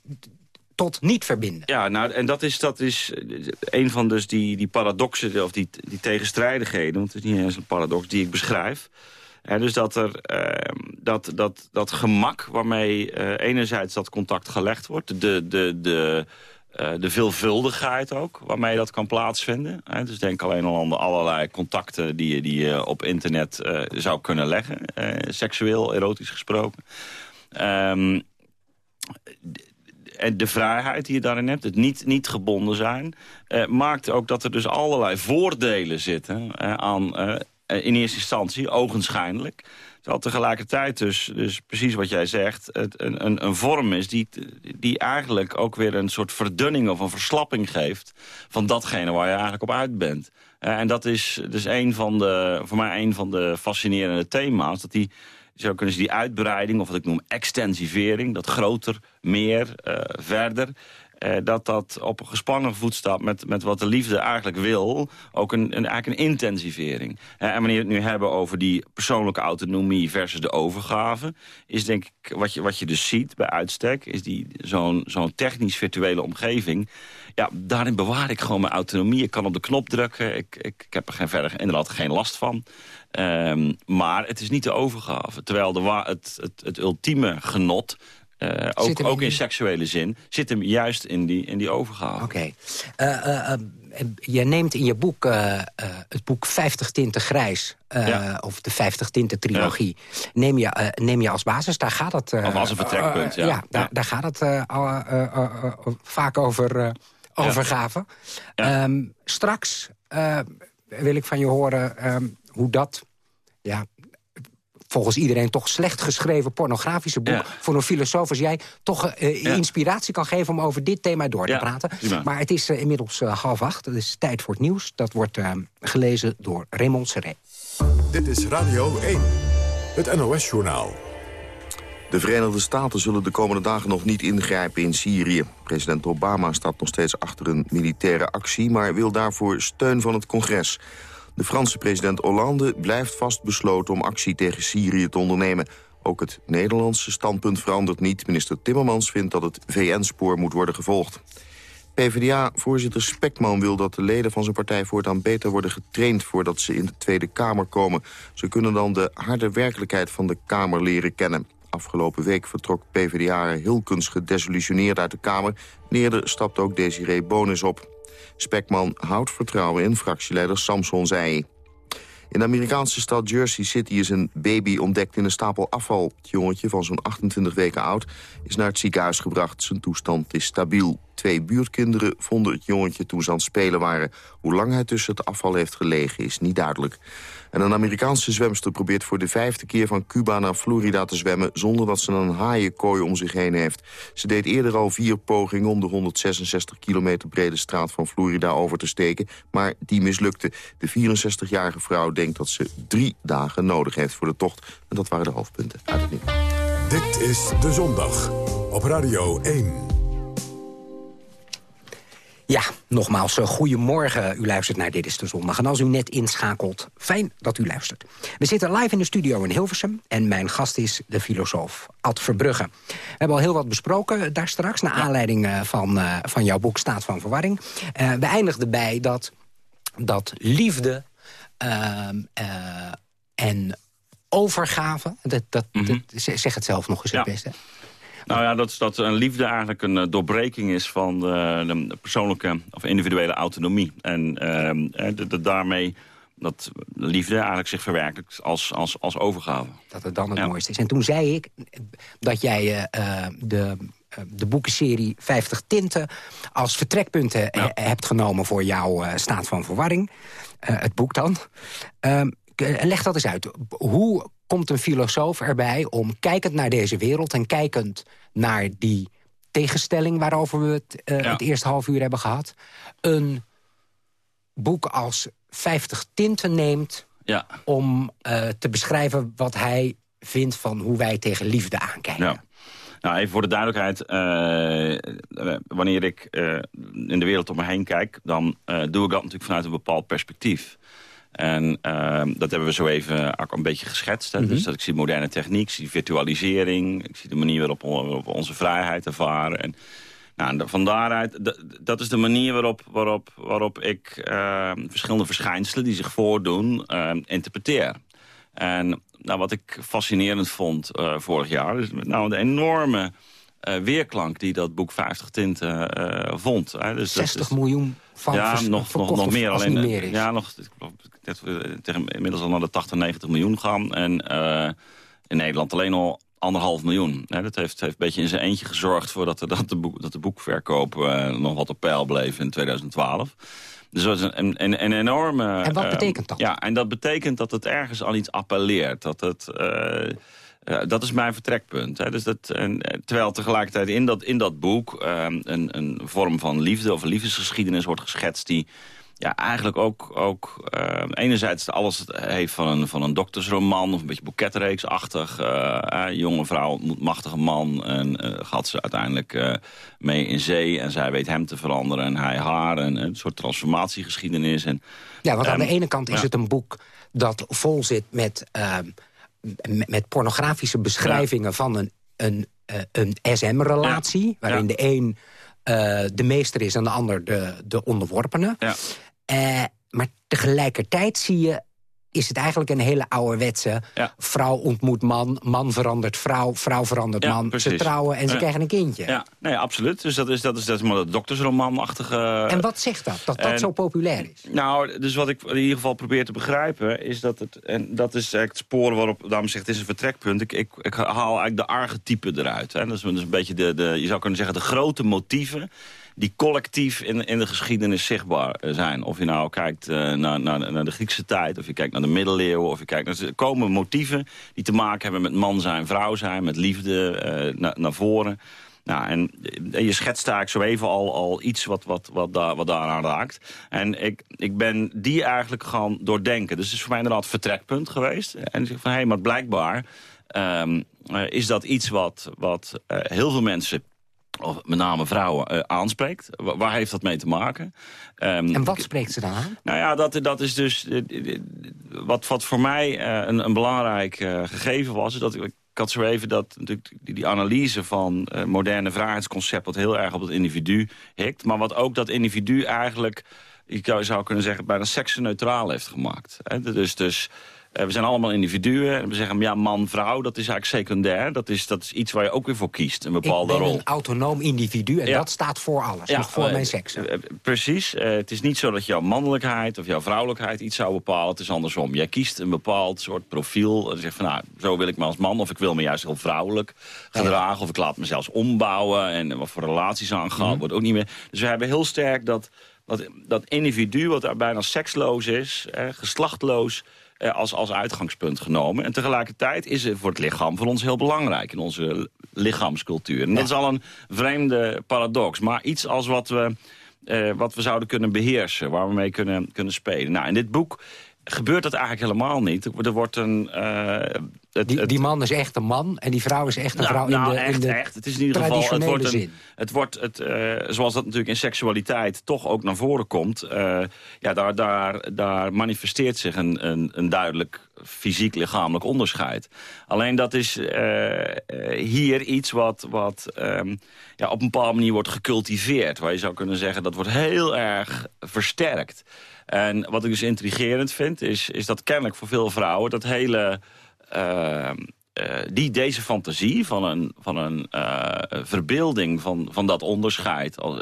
tot niet verbinden. Ja, nou, en dat is, dat is eh, een van dus die, die paradoxen, of die, die tegenstrijdigheden... want het is niet eens een paradox, die ik beschrijf... En dus dat, er, uh, dat, dat, dat gemak waarmee uh, enerzijds dat contact gelegd wordt... de, de, de, de veelvuldigheid ook, waarmee dat kan plaatsvinden. Dus denk alleen al aan de allerlei contacten die, die je op internet zou kunnen leggen. seksueel, erotisch gesproken. Um, de vrijheid die je daarin hebt, het niet, niet gebonden zijn... Eh, maakt ook dat er dus allerlei voordelen zitten eh, aan... Eh, in eerste instantie, ogenschijnlijk. Terwijl tegelijkertijd dus, dus precies wat jij zegt... Het een, een, een vorm is die, die eigenlijk ook weer een soort verdunning... of een verslapping geeft van datgene waar je eigenlijk op uit bent. En dat is dus een van de, voor mij een van de fascinerende thema's... dat die zo kunnen ze die uitbreiding, of wat ik noem extensivering... dat groter, meer, uh, verder... Uh, dat dat op een gespannen voet met, met wat de liefde eigenlijk wil. Ook een, een, eigenlijk een intensivering. En wanneer we het nu hebben over die persoonlijke autonomie versus de overgave... is denk ik, wat je, wat je dus ziet bij uitstek... is zo'n zo'n technisch virtuele omgeving... ja, daarin bewaar ik gewoon mijn autonomie. Ik kan op de knop drukken. Ik, ik, ik heb er geen, verder inderdaad geen last van. Um, maar het is niet de overgave. Terwijl de, het, het, het ultieme genot uh, ook, ook in, seksuele zin, zit hem juist in die, in die overgave. Oké. Okay. Uh, uh, je neemt in je boek het boek 50 tinten grijs... Ja. of de 50 tinten trilogie, ja. neem, je, neem je als basis. Daar gaat het... of als een vertrekpunt, ja. ja, daar, daar gaat het vaak over overgave. Um, straks wil ik van je horen... Um, hoe dat, ja, volgens iedereen toch slecht geschreven pornografische boek... Ja. voor een filosoof als jij toch uh, ja. inspiratie kan geven... om over dit thema door te ja, praten. Prima. Maar het is uh, inmiddels uh, half acht. Het is tijd voor het nieuws. Dat wordt gelezen door Raymond Serré. Dit is Radio 1, het NOS-journaal. De Verenigde Staten zullen de komende dagen nog niet ingrijpen in Syrië. President Obama staat nog steeds achter een militaire actie... maar wil daarvoor steun van het congres... De Franse president Hollande blijft vastbesloten om actie tegen Syrië te ondernemen. Ook het Nederlandse standpunt verandert niet. Minister Timmermans vindt dat het VN-spoor moet worden gevolgd. PvdA-voorzitter Spekman wil dat de leden van zijn partij voortaan beter worden getraind voordat ze in de Tweede Kamer komen. Ze kunnen dan de harde werkelijkheid van de Kamer leren kennen. Afgelopen week vertrok PvdA Hilkens gedesillusioneerd uit de Kamer. Eerder stapt ook Desiree Bonus op. Spekman houdt vertrouwen in fractieleider Samson zei. In de Amerikaanse stad Jersey City is een baby ontdekt in een stapel afval. Het jongetje van zo'n 28 weken oud is naar het ziekenhuis gebracht. Zijn toestand is stabiel. Twee buurtkinderen vonden het jongetje toen ze aan het spelen waren. Hoe lang hij tussen het afval heeft gelegen is niet duidelijk. En een Amerikaanse zwemster probeert voor de vijfde keer van Cuba naar Florida te zwemmen... zonder dat ze een haaienkooi om zich heen heeft. Ze deed eerder al vier pogingen om de 166 kilometer brede straat van Florida over te steken. Maar die mislukte. De 64-jarige vrouw denkt dat ze drie dagen nodig heeft voor de tocht. En dat waren de hoofdpunten uit het nieuws. Dit is De Zondag op Radio 1. Ja, nogmaals, uh, goedemorgen. U luistert naar Dit is de Zondag. En als u net inschakelt, fijn dat u luistert. We zitten live in de studio in Hilversum. En mijn gast is de filosoof Ad Verbrugge. We hebben al heel wat besproken daar straks... naar aanleiding uh, van, van jouw boek Staat van Verwarring. we eindigden bij dat, dat liefde ehm, en overgave... Dat, dat, mm -hmm. dat, zeg het zelf nog eens het beste... Nou ja, dat, dat een liefde eigenlijk een uh, doorbreking is van de, de, persoonlijke of individuele autonomie. En uh, de, de, daarmee dat liefde eigenlijk zich verwerkt als, als, als overgave. Dat het dan het ja. mooiste is. En toen zei ik dat jij uh, de, de boekenserie 50 Tinten als vertrekpunten ja. hebt genomen voor jouw staat van verwarring. het boek dan. Ehm, leg dat eens uit. Hoe komt een filosoof erbij om, kijkend naar deze wereld... en kijkend naar die tegenstelling waarover we het uh, ja. het eerste half uur hebben gehad... een boek als 50 tinten neemt ja. om uh, te beschrijven wat hij vindt van hoe wij tegen liefde aankijken. Ja. Nou, even voor de duidelijkheid. Uh, wanneer ik in de wereld om me heen kijk... dan doe ik dat natuurlijk vanuit een bepaald perspectief. En uh, dat hebben we zo even een beetje geschetst. Hè? Mm -hmm. Dus dat ik zie moderne techniek, ik zie virtualisering... ik zie de manier waarop we onze vrijheid ervaren. En, nou, van daaruit, dat is de manier waarop, waarop, waarop ik uh, verschillende verschijnselen... die zich voordoen, uh, interpreteer. En nou, wat ik fascinerend vond uh, vorig jaar... is nou, de enorme uh, weerklank die dat boek 50 Tinten uh, vond. Hè. Dus 60 miljoen van Ja, nog, nog, nog meer. Alleen, meer is. Ja, nog, dat we tegen inmiddels al naar de 80, 90 miljoen gaan. En uh, in Nederland alleen al anderhalf miljoen. Hè, dat heeft, heeft een beetje in zijn eentje gezorgd... voor dat, dat, de, boek, dat de boekverkoop uh, nog wat op peil bleef in 2012. Dus dat is een, een, een enorme... En wat betekent dat? Ja, en dat betekent dat het ergens al iets appelleert. Dat het... Uh, dat is mijn vertrekpunt. Hè. Dus dat, en, terwijl tegelijkertijd in dat, in dat boek een, een vorm van liefde of liefdesgeschiedenis wordt geschetst... die ja, eigenlijk ook, ook uh, enerzijds alles heeft van een, van een doktersroman... of een beetje boeketreeksachtig. Uh, jonge vrouw ontmoet machtige man en uh, gaat ze uiteindelijk mee in zee... en zij weet hem te veranderen en hij haar. En, een soort transformatiegeschiedenis. En, ja, want aan de ene kant is ja. het een boek dat vol zit met, ehm, met pornografische beschrijvingen... Ja. van een, een, een SM-relatie, ja. waarin de een... Uh, de meester is en de ander de, de onderworpene. Ja. Uh, maar tegelijkertijd zie je is het eigenlijk een hele ouderwetse... Ja. vrouw ontmoet man, man verandert vrouw, vrouw verandert ja, man. Precies. Ze trouwen en ze ja. krijgen een kindje. Ja, nee, absoluut. Dus dat is, dat is, dat is maar dat doktersromanachtige... En wat zegt dat, dat dat zo populair is? Nou, dus wat ik in ieder geval probeer te begrijpen... is dat het, en dat is het sporen waarop, daarom zegt het is een vertrekpunt... ik, ik, ik haal eigenlijk de archetypen eruit. Hè. Dat is dus een beetje de, de, je zou kunnen zeggen, de grote motieven die collectief in, in de geschiedenis zichtbaar zijn. Of je nou kijkt uh, naar, naar, naar, de Griekse tijd, of je kijkt naar de middeleeuwen... of je kijkt naar... Er komen motieven die te maken hebben met man zijn, vrouw zijn... met liefde uh, na, naar voren. Nou, en je schetst eigenlijk zo even al, al iets wat, wat, wat, daar, wat daaraan raakt. En ik, ik ben die eigenlijk gaan doordenken. Dus het is voor mij inderdaad vertrekpunt geweest. En ik zeg van, hé, hey, maar blijkbaar uh, is dat iets wat, wat heel veel mensen of met name vrouwen, uh, aanspreekt. Waar, waar, heeft dat mee te maken? Um, en wat spreekt ze dan aan? Nou ja, dat, dat is dus... Uh, wat, wat voor mij uh, een, een belangrijk gegeven was... Is dat ik, ik had zo even dat, natuurlijk, die, die analyse van moderne vrijheidsconcept... wat heel erg op het individu hikt. Maar wat ook dat individu eigenlijk... je zou kunnen zeggen, bijna seksneutraal heeft gemaakt. Hè? Dus... dus we zijn allemaal individuen. En we zeggen, ja, man, vrouw, dat is eigenlijk secundair. Dat is, dat is iets waar je ook weer voor kiest, een bepaalde rol. Ik ben een autonoom individu en dat staat voor alles, ja, voor mijn seks. precies. het is niet zo dat jouw mannelijkheid of jouw vrouwelijkheid iets zou bepalen. Het is andersom. Jij kiest een bepaald soort profiel. Je zegt van, nou, zo wil ik me als man. Of ik wil me juist heel vrouwelijk gedragen. Of ik laat me zelfs ombouwen. En wat voor relaties aangaan, mm wordt ook niet meer. Dus we hebben heel sterk dat, dat, dat individu wat daar bijna seksloos is, eh, geslachtloos... als, als uitgangspunt genomen. En tegelijkertijd is het voor het lichaam voor ons heel belangrijk... in onze lichaamscultuur. En dat is al een vreemde paradox. Maar iets als wat we, eh, wat we zouden kunnen beheersen... waar we mee kunnen, kunnen spelen. Nou, in dit boek gebeurt dat eigenlijk helemaal niet. Er wordt een... Uh, het, die, die, man is echt een man en die vrouw is echt een vrouw nou, in, de, echt, in de echt. Het is in ieder geval, het wordt een, Het wordt, het, uh, zoals dat natuurlijk in seksualiteit toch ook naar voren komt... Uh, ja, daar, daar, daar manifesteert zich een, een, een duidelijk fysiek-lichamelijk onderscheid. Alleen dat is hier iets wat, wat um, ja, op een bepaalde manier wordt gecultiveerd. Waar je zou kunnen zeggen dat wordt heel erg versterkt. En wat ik dus intrigerend vind, is, is dat kennelijk voor veel vrouwen... dat hele... Uh, uh, die, deze fantasie van een, van een uh, verbeelding van, van dat onderscheid... Als,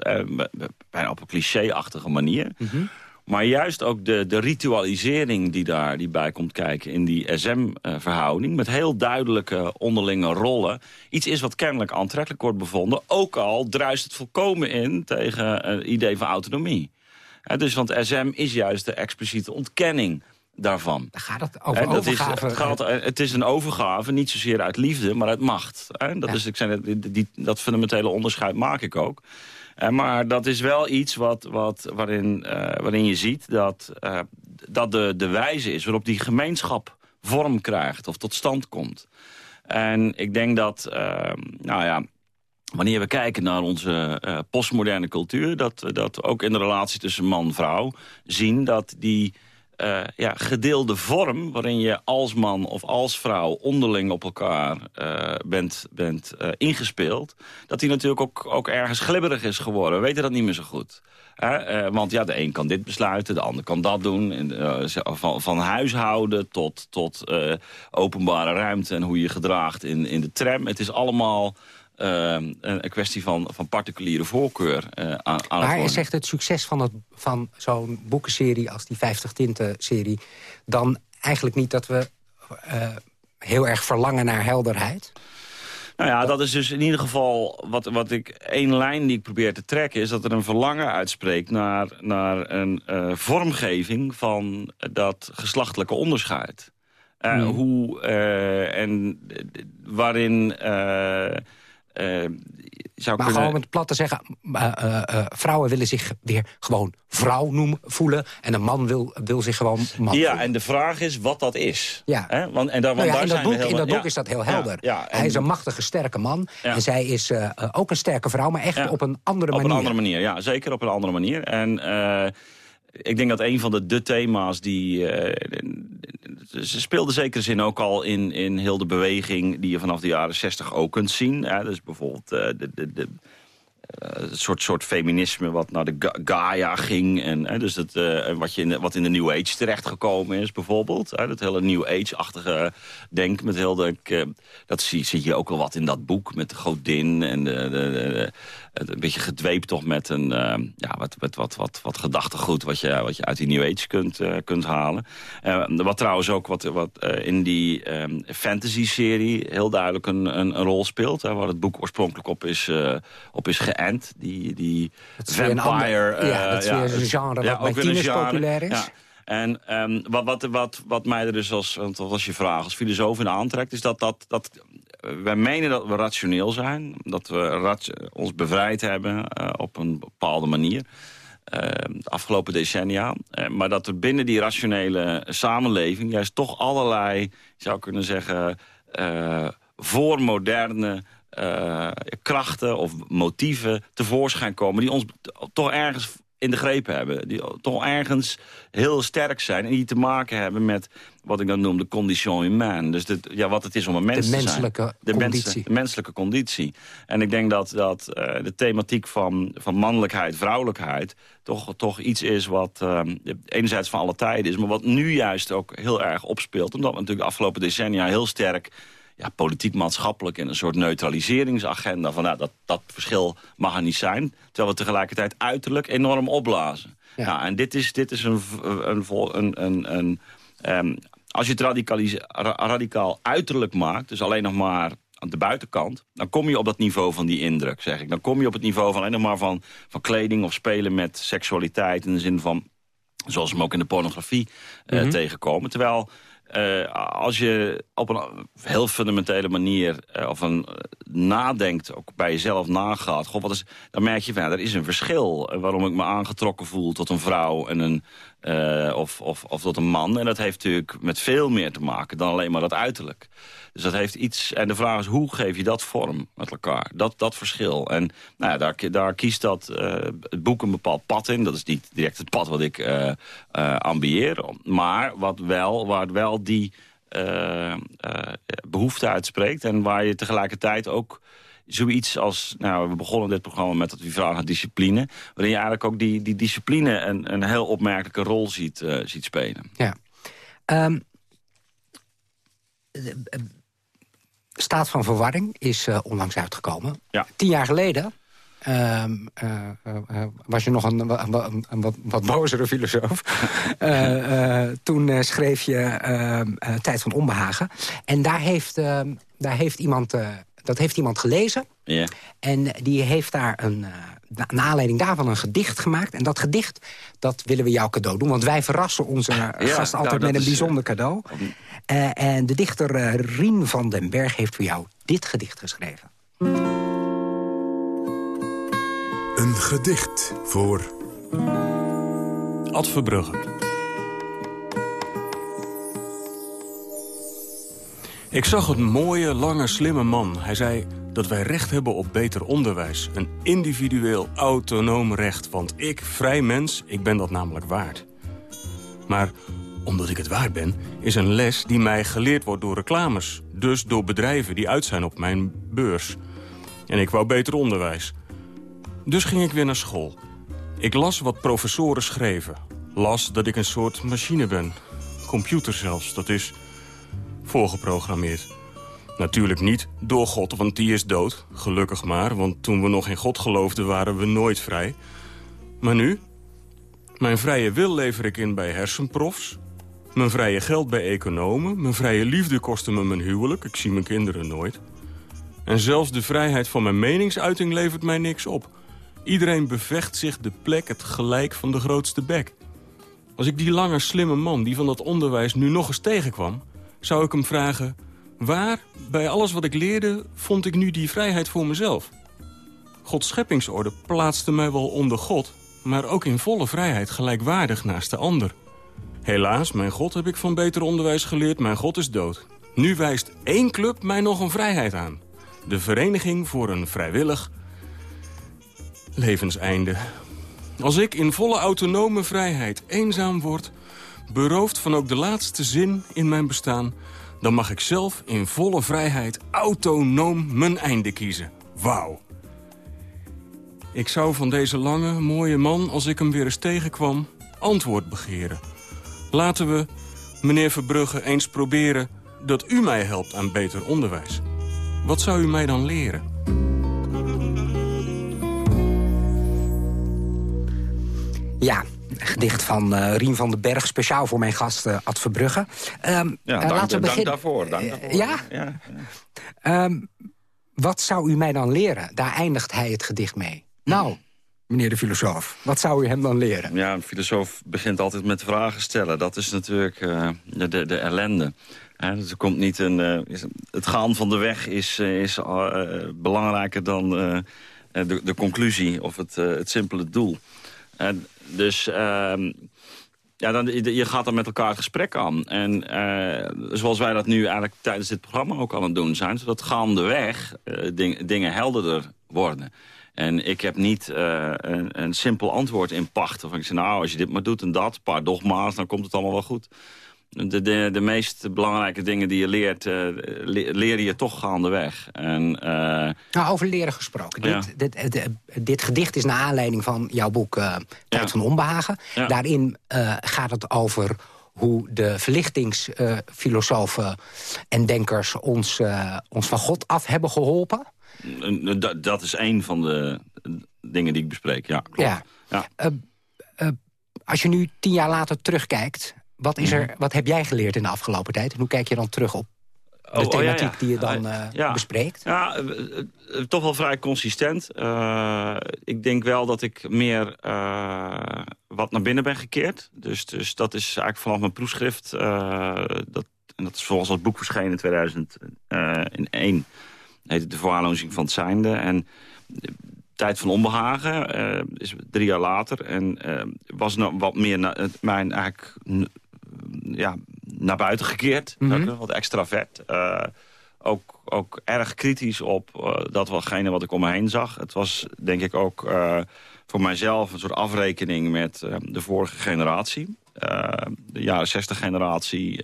bijna op een cliché-achtige manier... Mm -hmm. Maar juist ook de, de ritualisering die daarbij die bij komt kijken in die SM-verhouding... met heel duidelijke onderlinge rollen. Iets is wat kennelijk aantrekkelijk wordt bevonden. Ook al druist het volkomen in tegen het idee van autonomie dus want SM is juist de expliciete ontkenning daarvan. Daar gaat het over dat overgave. Is, het, gaat, het, is een overgave, niet zozeer uit liefde, maar uit macht. dat, is, ik zei, die, dat fundamentele onderscheid maak ik ook. maar dat is wel iets wat, wat, waarin, uh, waarin je ziet dat, uh, dat de, de wijze is waarop die gemeenschap vorm krijgt of tot stand komt. En ik denk dat, nou ja, wanneer we kijken naar onze uh, postmoderne cultuur... Dat, dat ook in de relatie tussen man en vrouw zien dat die uh, ja, gedeelde vorm... waarin je als man of als vrouw onderling op elkaar uh, bent, bent ingespeeld... dat die natuurlijk ook, ook ergens glibberig is geworden. We weten dat niet meer zo goed. Want ja, de een kan dit besluiten, de ander kan dat doen. Van, van huishouden tot, tot openbare ruimte en hoe je gedraagt in, in de tram. Het is allemaal een kwestie van, van particuliere voorkeur uh, aan, aan Maar je zegt het succes van, het, van zo'n boekenserie als die 50 Tinten-serie... dan eigenlijk niet dat we uh, heel erg verlangen naar helderheid? Nou ja, dat is dus in ieder geval wat, wat ik... één lijn die ik probeer te trekken... is dat er een verlangen uitspreekt naar, naar een uh, vormgeving... van dat geslachtelijke onderscheid. Uh, Hoe uh, en waarin uh, zou maar gewoon met plat te zeggen... Uh, uh, vrouwen willen zich weer gewoon vrouw noemen, voelen... en een man wil, wil zich gewoon man Ja, voelen. en de vraag is wat dat is. Ja. Hè? Want, en daar, nou ja, in, dat boek, in dat boek is dat heel helder. Ja, Hij is een machtige, sterke man. En zij is ook een sterke vrouw, maar echt op een andere manier. Op een andere manier, ja. Zeker op een andere manier. En ik denk dat een van de, de thema's die... Uh, ze speelde zeker zin ook al in, in heel de beweging... die je vanaf de jaren zestig ook kunt zien. Dus bijvoorbeeld uh, de, de, de, uh, soort, soort feminisme wat naar de Ga Gaia ging. En, uh, dus uh, wat, je in de, wat in de New Age terechtgekomen is bijvoorbeeld. dat hele New Age-achtige denk. Met heel de, dat zie, zie je ook wel wat in dat boek met de godin. En de, de, een beetje gedweept toch met een ja, wat, wat, wat, wat, gedachtegoed... Wat je, wat je uit die New Age kunt, kunt halen. wat trouwens ook wat, wat in die fantasy-serie heel duidelijk een, een, een, rol speelt. Hè, waar het boek oorspronkelijk op is, op is. Die, die vampire... Ander, ja, dat is weer een genre wat ja, bij tieners populair is. En um, wat, wat, wat, wat mij er dus als, want als je vraag als filosoof in aantrekt... is dat, dat, dat wij menen dat we rationeel zijn. Dat we ons bevrijd hebben uh, op een bepaalde manier. Uh, de afgelopen decennia. Uh, maar dat er binnen die rationele samenleving... juist toch allerlei, je zou kunnen zeggen... voormoderne uh, krachten of motieven tevoorschijn komen... die ons toch ergens in de greep hebben. Die toch ergens heel sterk zijn en die te maken hebben met wat ik dan noem de condition humaine. Dus de, ja, wat het is om een mens de te menselijke zijn. De conditie. de menselijke conditie. En ik denk dat, dat uh, de thematiek van, van mannelijkheid, vrouwelijkheid... toch, toch iets is wat uh, enerzijds van alle tijden is... maar wat nu juist ook heel erg opspeelt. Omdat we natuurlijk de afgelopen decennia heel sterk ja, politiek-maatschappelijk in een soort neutraliseringsagenda. Van nou, dat, dat verschil mag er niet zijn. Terwijl we tegelijkertijd uiterlijk enorm opblazen. Ja. Nou, en dit is, dit is een, een, een, een, een um, als je het radicaal uiterlijk maakt, dus alleen nog maar aan de buitenkant... dan kom je op dat niveau van die indruk, zeg ik. Dan kom je op het niveau van alleen nog maar van, van kleding of spelen met seksualiteit... in de zin van, zoals we hem ook in de pornografie mm -hmm. tegenkomen. Terwijl als je op een heel fundamentele manier uh, of een, nadenkt, ook bij jezelf nagaat, God, wat is, dan merk je van, ja, er is een verschil waarom ik me aangetrokken voel tot een vrouw en een, of, of, of tot een man. En dat heeft natuurlijk met veel meer te maken dan alleen maar dat uiterlijk. Dus dat heeft iets, en de vraag is, hoe geef je dat vorm met elkaar? Dat, dat verschil. En nou ja, daar, daar kiest dat, het boek een bepaald pad in. Dat is niet direct het pad wat ik ambieer. Maar wat wel, waar wel die uh, uh, behoefte uitspreekt. En waar je tegelijkertijd ook zoiets als... Nou, we begonnen dit programma met dat we vragen naar discipline. Waarin je eigenlijk ook die, die discipline een, een heel opmerkelijke rol ziet, uh, ziet spelen. Ja. Um, Staat van Verwarring is onlangs uitgekomen. Ja. Tien jaar geleden uh, uh, uh, was je nog een, een, een wat, wat bozere filosoof. toen schreef je ehm, Tijd van Onbehagen. En daar heeft, ehm, daar heeft iemand, dat heeft iemand gelezen. Yeah. En die heeft daar een, naar aanleiding daarvan een gedicht gemaakt. En dat gedicht, dat willen we jou cadeau doen. Want wij verrassen onze ja, gast altijd nou, met een is, bijzonder cadeau. en de dichter Rien van den Berg heeft voor jou dit gedicht geschreven. Een gedicht voor... Ad Verbrugge. Ik zag een mooie, lange, slimme man. Hij zei dat wij recht hebben op beter onderwijs. Een individueel, autonoom recht. Want ik, vrij mens, ik ben dat namelijk waard. Maar omdat ik het waard ben, is een les die mij geleerd wordt door reclames. Dus door bedrijven die uit zijn op mijn beurs. En ik wou beter onderwijs. Dus ging ik weer naar school. Ik las wat professoren schreven. Las dat ik een soort machine ben. Computer zelfs, dat is voorgeprogrammeerd. Natuurlijk niet door God, want die is dood. Gelukkig maar, want toen we nog in God geloofden waren we nooit vrij. Maar nu? Mijn vrije wil lever ik in bij hersenprofs. Mijn vrije geld bij economen. Mijn vrije liefde kostte me mijn huwelijk. Ik zie mijn kinderen nooit. En zelfs de vrijheid van mijn meningsuiting levert mij niks op. Iedereen bevecht zich de plek het gelijk van de grootste bek. Als ik die lange, slimme man die van dat onderwijs nu nog eens tegenkwam... zou ik hem vragen... waar, bij alles wat ik leerde, vond ik nu die vrijheid voor mezelf? Gods scheppingsorde plaatste mij wel onder God... maar ook in volle vrijheid gelijkwaardig naast de ander. Helaas, mijn God heb ik van beter onderwijs geleerd, mijn God is dood. Nu wijst één club mij nog een vrijheid aan. De Vereniging voor een Vrijwillig levenseinde. Als ik in volle autonome vrijheid eenzaam word... beroofd van ook de laatste zin in mijn bestaan... dan mag ik zelf in volle vrijheid autonoom mijn einde kiezen. Wauw. Ik zou van deze lange, mooie man, als ik hem weer eens tegenkwam... antwoord begeren. Laten we, meneer Verbrugge, eens proberen... dat u mij helpt aan beter onderwijs. Wat zou u mij dan leren? Ja, gedicht van uh, Rien van den Berg, speciaal voor mijn gast uh, Ad Verbrugge. Um, ja, dank, laten we dank daarvoor. Dank daarvoor. Ja? ja, ja. Um, wat zou u mij dan leren? Daar eindigt hij het gedicht mee. Nou, meneer de filosoof, wat zou u hem dan leren? Ja, een filosoof begint altijd met vragen stellen. Dat is natuurlijk de, de, de, ellende. He, dus er komt niet een, het gaan van de weg is, is belangrijker dan de, de conclusie of het, het simpele doel. En dus uh, ja, dan, je gaat dan met elkaar het gesprek aan. En uh, zoals wij dat nu eigenlijk tijdens dit programma ook aan het doen zijn... zodat gaandeweg uh, ding, dingen helderder worden. En ik heb niet een, een, simpel antwoord in pacht. Of ik zeg, nou, als je dit maar doet en dat, een paar dogma's, dan komt het allemaal wel goed de, de, de meest belangrijke dingen die je leert, uh, leer je toch gaandeweg. En, uh, nou, over leren gesproken. Dit, dit, dit, gedicht is naar aanleiding van jouw boek uh, Tijd van Onbehagen. Daarin gaat het over hoe de verlichtingsfilosofen en denkers ons, ons van God af hebben geholpen. Dat, dat is een van de dingen die ik bespreek, ja. ja. als je nu tien jaar later terugkijkt... Wat, is er, mhm. wat heb jij geleerd in de afgelopen tijd? En hoe kijk je dan terug op de oh, oh thematiek die je dan uh, bespreekt? Ja, eh, eh, toch wel vrij consistent. ik denk wel dat ik meer wat naar binnen ben gekeerd. Dus, dus dat is eigenlijk vanaf mijn proefschrift. dat, en dat is volgens het boek verschenen in 2001. Heet het De Verwaarlozing van het Zijnde. En Tijd van Onbehagen is drie jaar later. En was nog wat meer mijn eigenlijk ja, naar buiten gekeerd. Mm Wat extravert. Uh, ook, ook erg kritisch op uh, dat watgene wat ik om me heen zag. Het was denk ik ook uh, voor mijzelf een soort afrekening met de vorige generatie. de jaren 60 generatie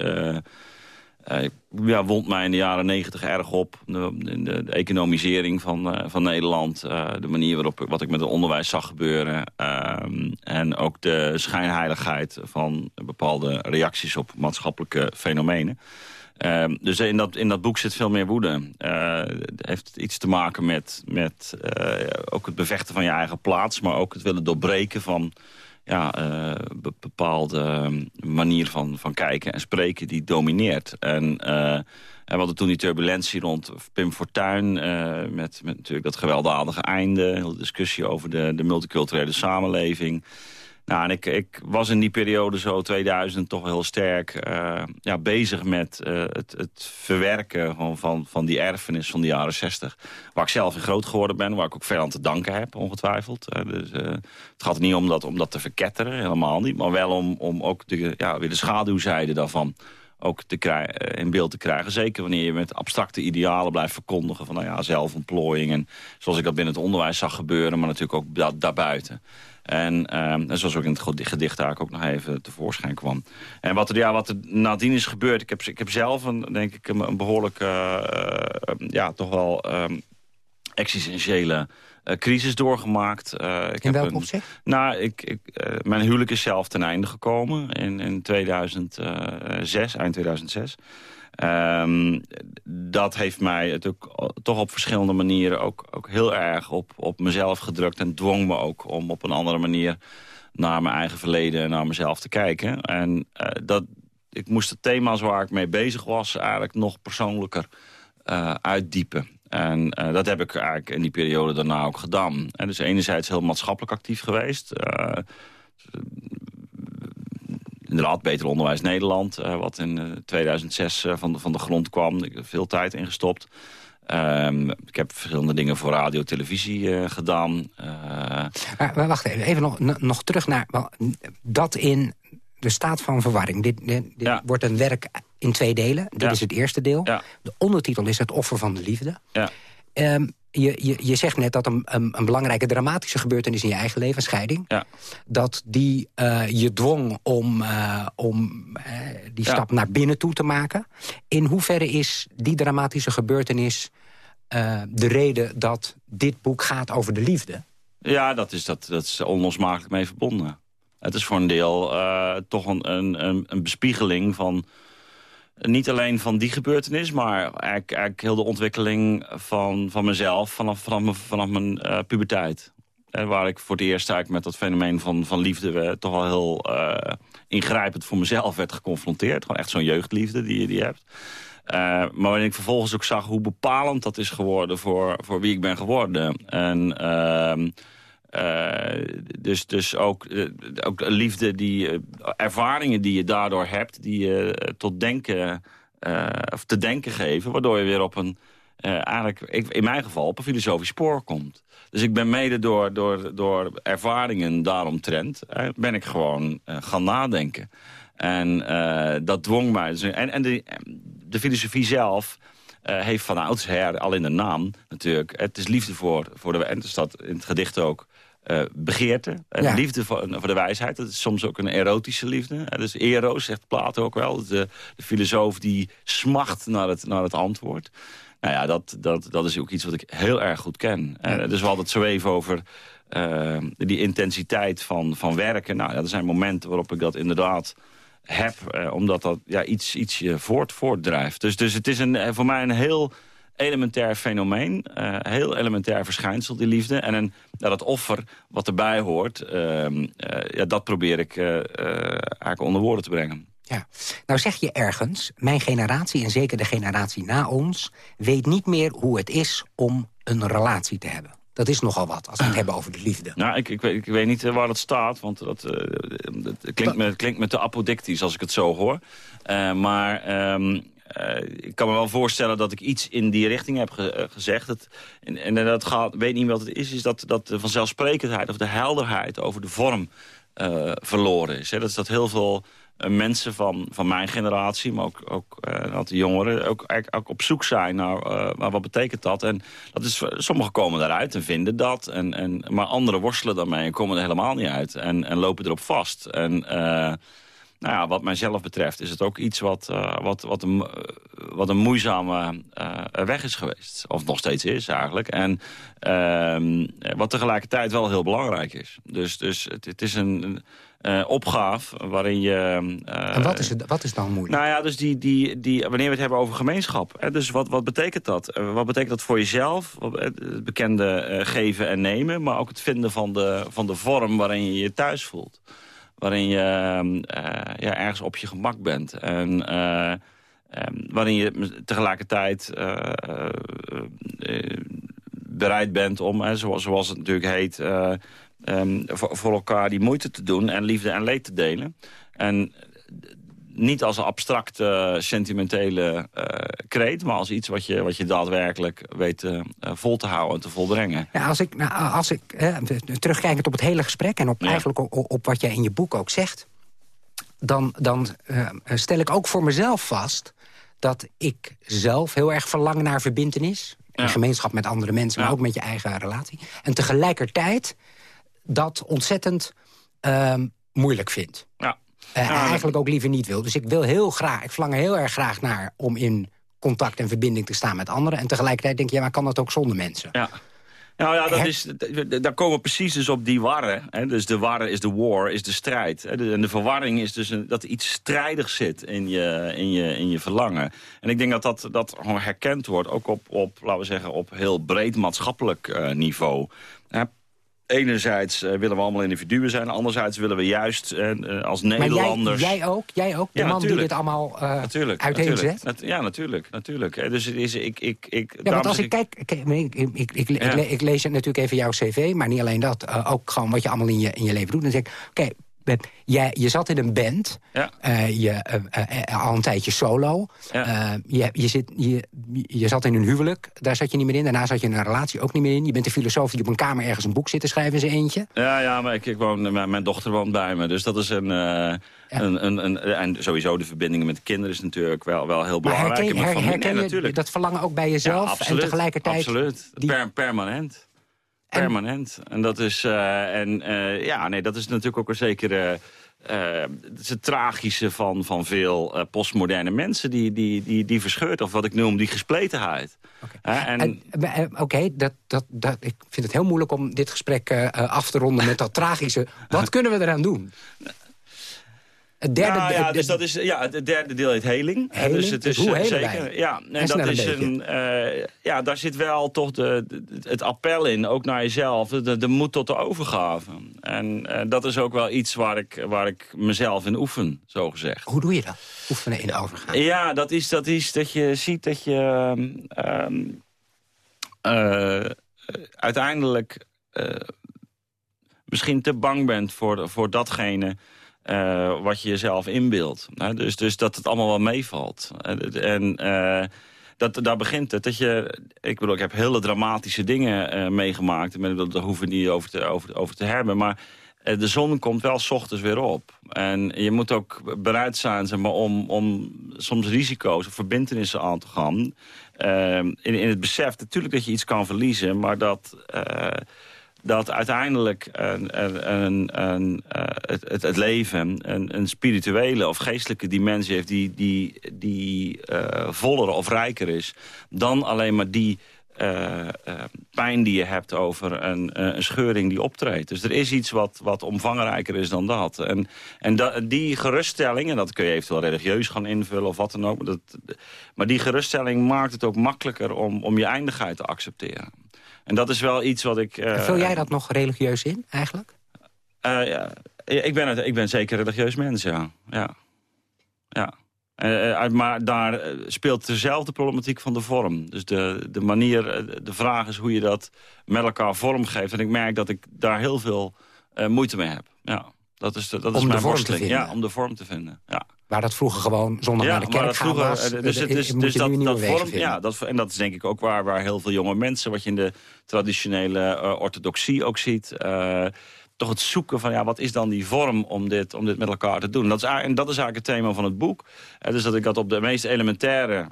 ja, wond mij in de jaren 90 erg op. De, de, economisering van, van Nederland. de manier waarop wat ik met het onderwijs zag gebeuren. Ehm, en ook de schijnheiligheid van bepaalde reacties op maatschappelijke fenomenen. Ehm, dus in dat, in dat boek zit veel meer woede. Het heeft iets te maken met, met ook het bevechten van je eigen plaats... maar ook het willen doorbreken van ja, uh, bepaalde ehm, manier van, van kijken en spreken die domineert. En, uh, en we hadden toen die turbulentie rond Pim Fortuyn... Uh, met, met natuurlijk dat gewelddadige einde, heel discussie over de, de multiculturele samenleving... Nou, en ik, ik was in die periode zo 2000 toch heel sterk uh, ja, bezig met uh, het, het, verwerken van, van, van die erfenis van de jaren 60. Waar ik zelf in groot geworden ben, waar ik ook veel aan te danken heb, ongetwijfeld. Uh, dus, het gaat niet om dat, om dat te verketteren, helemaal niet. Maar wel om, om ook de, ja, weer de schaduwzijde daarvan ook te in beeld te krijgen. Zeker wanneer je met abstracte idealen blijft verkondigen... van nou ja, zelfontplooiing en zoals ik dat binnen het onderwijs zag gebeuren... maar natuurlijk ook daarbuiten. En, uh, zoals ook in het gedicht eigenlijk ook nog even tevoorschijn kwam. En wat er, ja, wat er nadien is gebeurd... Ik heb, ik heb zelf een, denk ik een, behoorlijk... Uh, ja, toch wel um, existentiële... Uh, crisis doorgemaakt. Uh, ik in welk opzicht? Nou, ik, ik, uh, mijn huwelijk is zelf ten einde gekomen in, in 2006, eind 2006. Um, dat heeft mij ook, toch op verschillende manieren ook, ook heel erg op, op mezelf gedrukt. En dwong me ook om op een andere manier naar mijn eigen verleden en naar mezelf te kijken. En uh, dat, ik moest het thema waar ik mee bezig was eigenlijk nog persoonlijker uh, uitdiepen. En uh, dat heb ik eigenlijk in die periode daarna ook gedaan. En dus enerzijds heel maatschappelijk actief geweest inderdaad Beter Onderwijs Nederland, uh, wat in 2006 uh, van, de, van de grond kwam. Ik heb veel tijd ingestopt. Um, ik heb verschillende dingen voor radio, televisie uh, gedaan. Maar, maar, wacht even, even nog, nog terug naar dat in de staat van verwarring. Dit, dit, dit ja. wordt een werk in twee delen. Dit ja. is het eerste deel. Ja. De ondertitel is het offer van de liefde. Ja. Um, je, je, je zegt net dat een, een, een, belangrijke dramatische gebeurtenis in je eigen leven, scheiding... Ja. dat die uh, je dwong om, uh, om uh, die ja. stap naar binnen toe te maken. In hoeverre is die dramatische gebeurtenis de reden dat dit boek gaat over de liefde? Ja, dat is, dat, dat is onlosmakelijk mee verbonden. Het is voor een deel toch een, een, een bespiegeling van niet alleen van die gebeurtenis, maar eigenlijk, eigenlijk heel de ontwikkeling van, van mezelf vanaf, vanaf, mijn, vanaf mijn uh, puberteit. En waar ik voor het eerst eigenlijk met dat fenomeen van, van liefde uh, toch wel heel ingrijpend voor mezelf werd geconfronteerd. Gewoon echt zo'n jeugdliefde die je die hebt. maar wanneer ik vervolgens ook zag hoe bepalend dat is geworden voor, voor wie ik ben geworden. En ehm, dus, dus ook, uh, ook liefde, die, uh, ervaringen die je daardoor hebt... die je tot denken, of te denken geven... waardoor je weer op een, eigenlijk in mijn geval, op een filosofisch spoor komt. Dus ik ben mede door, door, door ervaringen daaromtrent... ben ik gewoon gaan nadenken. En dat dwong mij. Dus, en en de, de filosofie zelf heeft van oudsher, al in de naam natuurlijk... het is liefde voor, voor de... En er staat in het gedicht ook... Uh, begeerte en liefde voor, voor, de wijsheid. Dat is soms ook een erotische liefde. dus eros, zegt Plato ook wel. De, de filosoof die smacht naar het, naar het antwoord. Nou ja, dat, dat, dat is ook iets wat ik heel erg goed ken. Uh, dus we hadden het zo even over uh, die intensiteit van, van werken. Nou, ja, er zijn momenten waarop ik dat inderdaad heb. Omdat dat ja, iets, iets je voort, voortdrijft. Dus, dus het is een, voor mij een heel elementair fenomeen. Uh, heel elementair verschijnsel, die liefde. En een, dat offer wat erbij hoort, uh, ja, dat probeer ik eigenlijk onder woorden te brengen. Ja. Nou zeg je ergens, mijn generatie en zeker de generatie na ons... weet niet meer hoe het is om een relatie te hebben. Dat is nogal wat, als we het hebben over de liefde. Nou, ik, ik, weet, ik weet niet waar dat staat, want dat, uh, dat klinkt, me, klinkt me te apodictisch als ik het zo hoor. Uh, maar um, uh, ik kan me wel voorstellen dat ik iets in die richting heb ge gezegd. En, en dat gaat, weet niet wat het is, is dat, dat de vanzelfsprekendheid of de helderheid over de vorm verloren is. Hè? Dat is dat heel veel mensen van, van mijn generatie, maar ook, ook uh, de jongeren... Ook, ook op zoek zijn naar, naar wat betekent dat. En dat is, sommigen komen daaruit en vinden dat. En, en, maar anderen worstelen daarmee en komen er helemaal niet uit. En, en lopen erop vast. En nou ja, wat mijzelf betreft is het ook iets wat, wat, wat, een, wat een moeizame weg is geweest. Of nog steeds is eigenlijk. En ehm, wat tegelijkertijd wel heel belangrijk is. Dus, dus het, het is een uh, opgaaf waarin je... Uh, en wat is, het, wat is dan moeilijk? Nou ja, dus die, die, die, wanneer we het hebben over gemeenschap. Hè, dus wat, wat betekent dat? Uh, wat betekent dat voor jezelf? Het bekende geven en nemen. Maar ook het vinden van de, van de vorm waarin je je thuis voelt. Waarin je ja, ergens op je gemak bent. En um, waarin je tegelijkertijd bereid bent om, zoals, zoals het natuurlijk heet um, voor, voor, elkaar die moeite te doen en liefde en leed te delen. En niet als een abstracte, sentimentele uh, kreet... maar als iets wat je, wat je daadwerkelijk weet uh, vol te houden en te volbrengen. Ja, als ik, nou, als ik terugkijkend op het hele gesprek... en op, eigenlijk op, op, wat jij in je boek ook zegt... dan, dan stel ik ook voor mezelf vast dat ik zelf heel erg verlang naar verbindenis. In gemeenschap met andere mensen, maar ook met je eigen relatie. En tegelijkertijd dat ontzettend uh, moeilijk vindt. Ja. Uh, eigenlijk ook liever niet wil. Dus ik wil heel graag, ik verlang er heel erg graag naar... om in contact en verbinding te staan met anderen. En tegelijkertijd denk je, ja, maar kan dat ook zonder mensen? Ja. Nou ja, dat is, daar komen we precies dus op die warren. Hè? Dus de warren is de war, is de strijd. Hè? en de verwarring is dus een, dat iets strijdig zit in je, in, je, in je verlangen. En ik denk dat dat, dat herkend wordt, ook op, op, laten we zeggen, op heel breed maatschappelijk uh, niveau enerzijds uh, willen we allemaal individuen zijn. Anderzijds willen we juist uh, als Nederlanders... Jij, jij, ook? Jij ook? De man die dit allemaal uh, natuurlijk, uiteen ja, natuurlijk. natuurlijk. Dus het is, ik, ik, ik, ja, want als ik, kijk... ik, ik, ik, lees natuurlijk even jouw cv, maar niet alleen dat. ook gewoon wat je allemaal in je, in je leven doet. Dan zeg ik, oké, jij, je zat in een band, ja. uh, je, uh, uh, al een tijdje solo. Ja. je, je, zit, je, je zat in een huwelijk, daar zat je niet meer in. Daarna zat je in een relatie ook niet meer in. Je bent een filosoof die op een kamer ergens een boek zit te schrijven in zijn eentje. Ja, ja maar ik, ik woon, mijn, mijn dochter woont bij me. Dus dat is een, een, een, een, En sowieso de verbindingen met de kinderen is natuurlijk wel, wel heel belangrijk. Maar herken, her, herken je natuurlijk. dat verlangen ook bij jezelf? absoluut, en tegelijkertijd... Absoluut, per, permanent. Permanent. En, dat is, uh, en, uh, ja, nee, dat is natuurlijk ook een zekere... Uh, het is het tragische van, van veel postmoderne mensen die, die, die, die verscheurt. Of wat ik noem, die gespletenheid. Oké, okay, dat, dat, dat, ik vind het heel moeilijk om dit gesprek af te ronden met dat tragische. Wat kunnen we eraan doen? Het derde, nou, ja, dus dat is, ja, het derde deel heet heling. heling? Dus het is dus hoe zeker. Ja, en dat is een, uh, ja, daar zit wel toch de, het appel in, ook naar jezelf. De, de moed tot de overgave. En uh, dat is ook wel iets waar ik, waar ik mezelf in oefen, zo gezegd. Hoe doe je dat? Oefenen in de overgave? Ja, dat is dat, is dat je ziet dat je um, uh, uiteindelijk misschien te bang bent voor, voor datgene uh, wat je jezelf inbeeldt. dus, dus dat het allemaal wel meevalt. en uh, dat, daar begint het. Dat je, ik bedoel, ik heb hele dramatische dingen uh, meegemaakt. Daar hoeven we niet over te, over, te hebben. Maar de zon komt wel s ochtends weer op. En je moet ook bereid zijn maar, om, om soms risico's of verbindenissen aan te gaan. in, in het besef natuurlijk dat je iets kan verliezen, maar dat dat uiteindelijk een, een, een, uh, het, het, leven een, spirituele of geestelijke dimensie heeft... die, die, die uh, voller of rijker is dan alleen maar die uh, pijn die je hebt over een, een, scheuring die optreedt. Dus er is iets wat, wat omvangrijker is dan dat. En, en die geruststelling, en dat kun je eventueel religieus gaan invullen of wat dan ook... Dat, maar die geruststelling maakt het ook makkelijker om, om je eindigheid te accepteren. En dat is wel iets wat ik... Uh, Vul jij dat nog religieus in, eigenlijk? Uh, ja, ik ben, het, ik ben zeker religieus mens, ja. ja. ja. Uh, maar daar speelt dezelfde problematiek van de vorm. Dus de, de manier, de vraag is hoe je dat met elkaar vormgeeft. En ik merk dat ik daar heel veel moeite mee heb. Ja, dat is, de, dat is mijn worsteling. Ja, om de vorm te vinden. Ja. Waar dat vroeger gewoon zonder naar de kerk gaan was. Dus, het is, dus dat, dat vorm, ja, dat, en dat is denk ik ook waar, waar heel veel jonge mensen... wat je in de traditionele uh, orthodoxie ook ziet... Uh, toch het zoeken van ja, wat is dan die vorm om dit, om dit met elkaar te doen. Dat is, en dat is eigenlijk het thema van het boek. Dus dat ik dat op, de meest elementaire,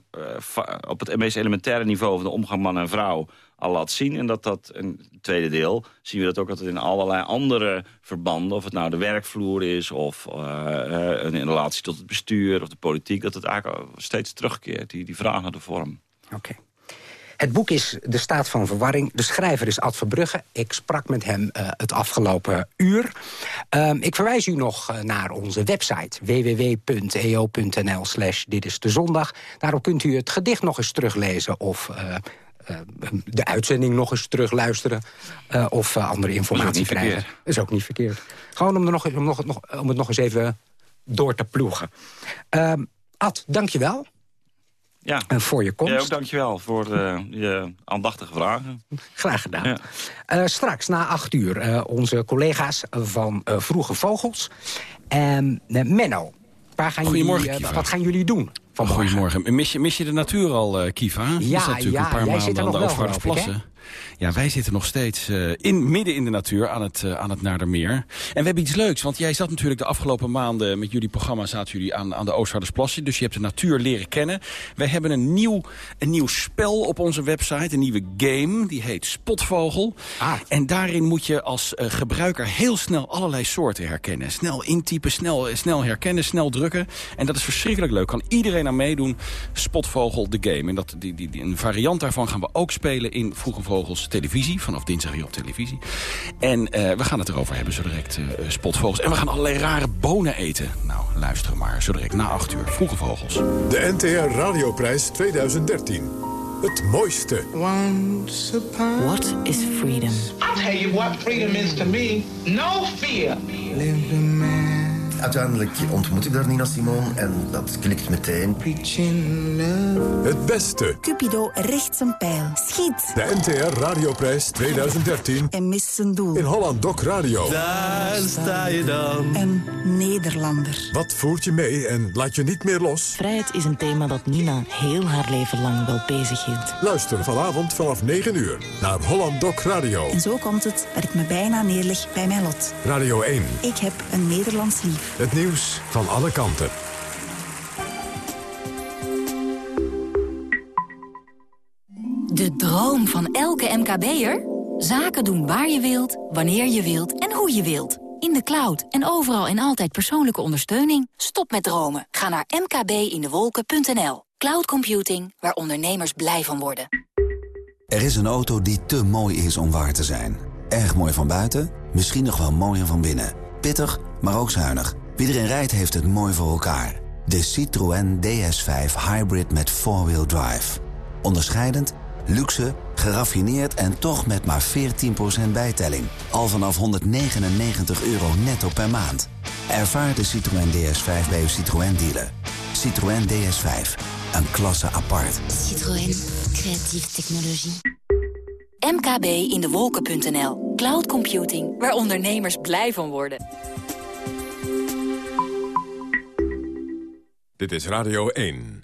op het meest elementaire niveau van de omgang man en vrouw al laat zien. En dat dat, een tweede deel, zien we dat ook altijd in allerlei andere verbanden. Of het nou de werkvloer is, of uh, in relatie tot het bestuur, of de politiek. Dat het eigenlijk steeds terugkeert, die, die vraag naar de vorm. Oké. Het boek is De Staat van Verwarring. De schrijver is Ad Verbrugge. Ik sprak met hem uh, het afgelopen uur. Um, ik verwijs u nog naar onze website www.eo.nl slash dit is de zondag. Daarop kunt u het gedicht nog eens teruglezen of de uitzending nog eens terugluisteren... Uh, of uh, andere informatie krijgen. Dat is ook niet verkeerd. Gewoon om, er nog, om, nog, om het nog eens even door te ploegen. Ehm, Ad, dank je wel. Ja. En voor je komst. Ja, ook dankjewel voor uh, je aandachtige vragen. Graag gedaan. Ja. Uh, straks na acht uur uh, onze collega's van Vroege Vogels. En Menno, waar gaan jullie, wat gaan jullie doen? Goedemorgen. Mis je, mis je de natuur al, uh, Kiva? Ja, dat natuurlijk ja, een paar maanden aan de Oostvaardersplassen. Ja, wij zitten nog steeds uh, in, midden in de natuur aan het, uh, aan het Naardermeer. En we hebben iets leuks, want jij zat natuurlijk de afgelopen maanden... met jullie programma zaten jullie aan, aan de Oostvaardersplassen. Dus je hebt de natuur leren kennen. Wij hebben een nieuw, een nieuw spel op onze website, een nieuwe game. Die heet Spotvogel. Ah. En daarin moet je als uh, gebruiker heel snel allerlei soorten herkennen. Snel intypen, snel, snel herkennen, snel drukken. En dat is verschrikkelijk leuk. Kan iedereen aan meedoen. Spotvogel, de game. En dat, die, die, die, een variant daarvan gaan we ook spelen in Vroege Vogels televisie. Vanaf dinsdag hier op televisie. En uh, we gaan het erover hebben zo direct, uh, Spotvogels. En we gaan allerlei rare bonen eten. Nou, luister maar. Zo direct na 8 uur. Vroege Vogels. De NTR Radioprijs 2013. Het mooiste. What is freedom? I'll tell you what freedom is to me. No fear. Uiteindelijk ontmoet ik daar Nina Simone en dat klikt meteen. Het beste. Cupido richt zijn pijl. Schiet. De NTR Radioprijs 2013. En mist zijn doel. In Holland Doc Radio. Daar sta je dan. Een Nederlander. Wat voert je mee en laat je niet meer los? Vrijheid is een thema dat Nina heel haar leven lang wel bezig hield. Luister vanavond vanaf 9 uur naar Holland Doc Radio. En zo komt het dat ik me bijna neerleg bij mijn lot. Radio 1. Ik heb een Nederlands lief. Het nieuws van alle kanten. De droom van elke MKB'er? Zaken doen waar je wilt, wanneer je wilt en hoe je wilt. In de cloud en overal en altijd persoonlijke ondersteuning. Stop met dromen. Ga naar mkbindewolken.nl. Cloud computing, waar ondernemers blij van worden. Er is een auto die te mooi is om waar te zijn. Erg mooi van buiten, misschien nog wel mooier van binnen. Pittig, maar ook zuinig. Wie erin rijdt heeft het mooi voor elkaar. De Citroën DS5 Hybrid met 4-wheel drive. Onderscheidend, luxe, geraffineerd en toch met maar 14% bijtelling. Al vanaf 199 euro netto per maand. Ervaar de Citroën DS5 bij uw Citroën dealer. Citroën DS5, een klasse apart. Citroën, creatieve technologie. mkbindewolken.nl. Cloud computing, waar ondernemers blij van worden. Dit is Radio 1.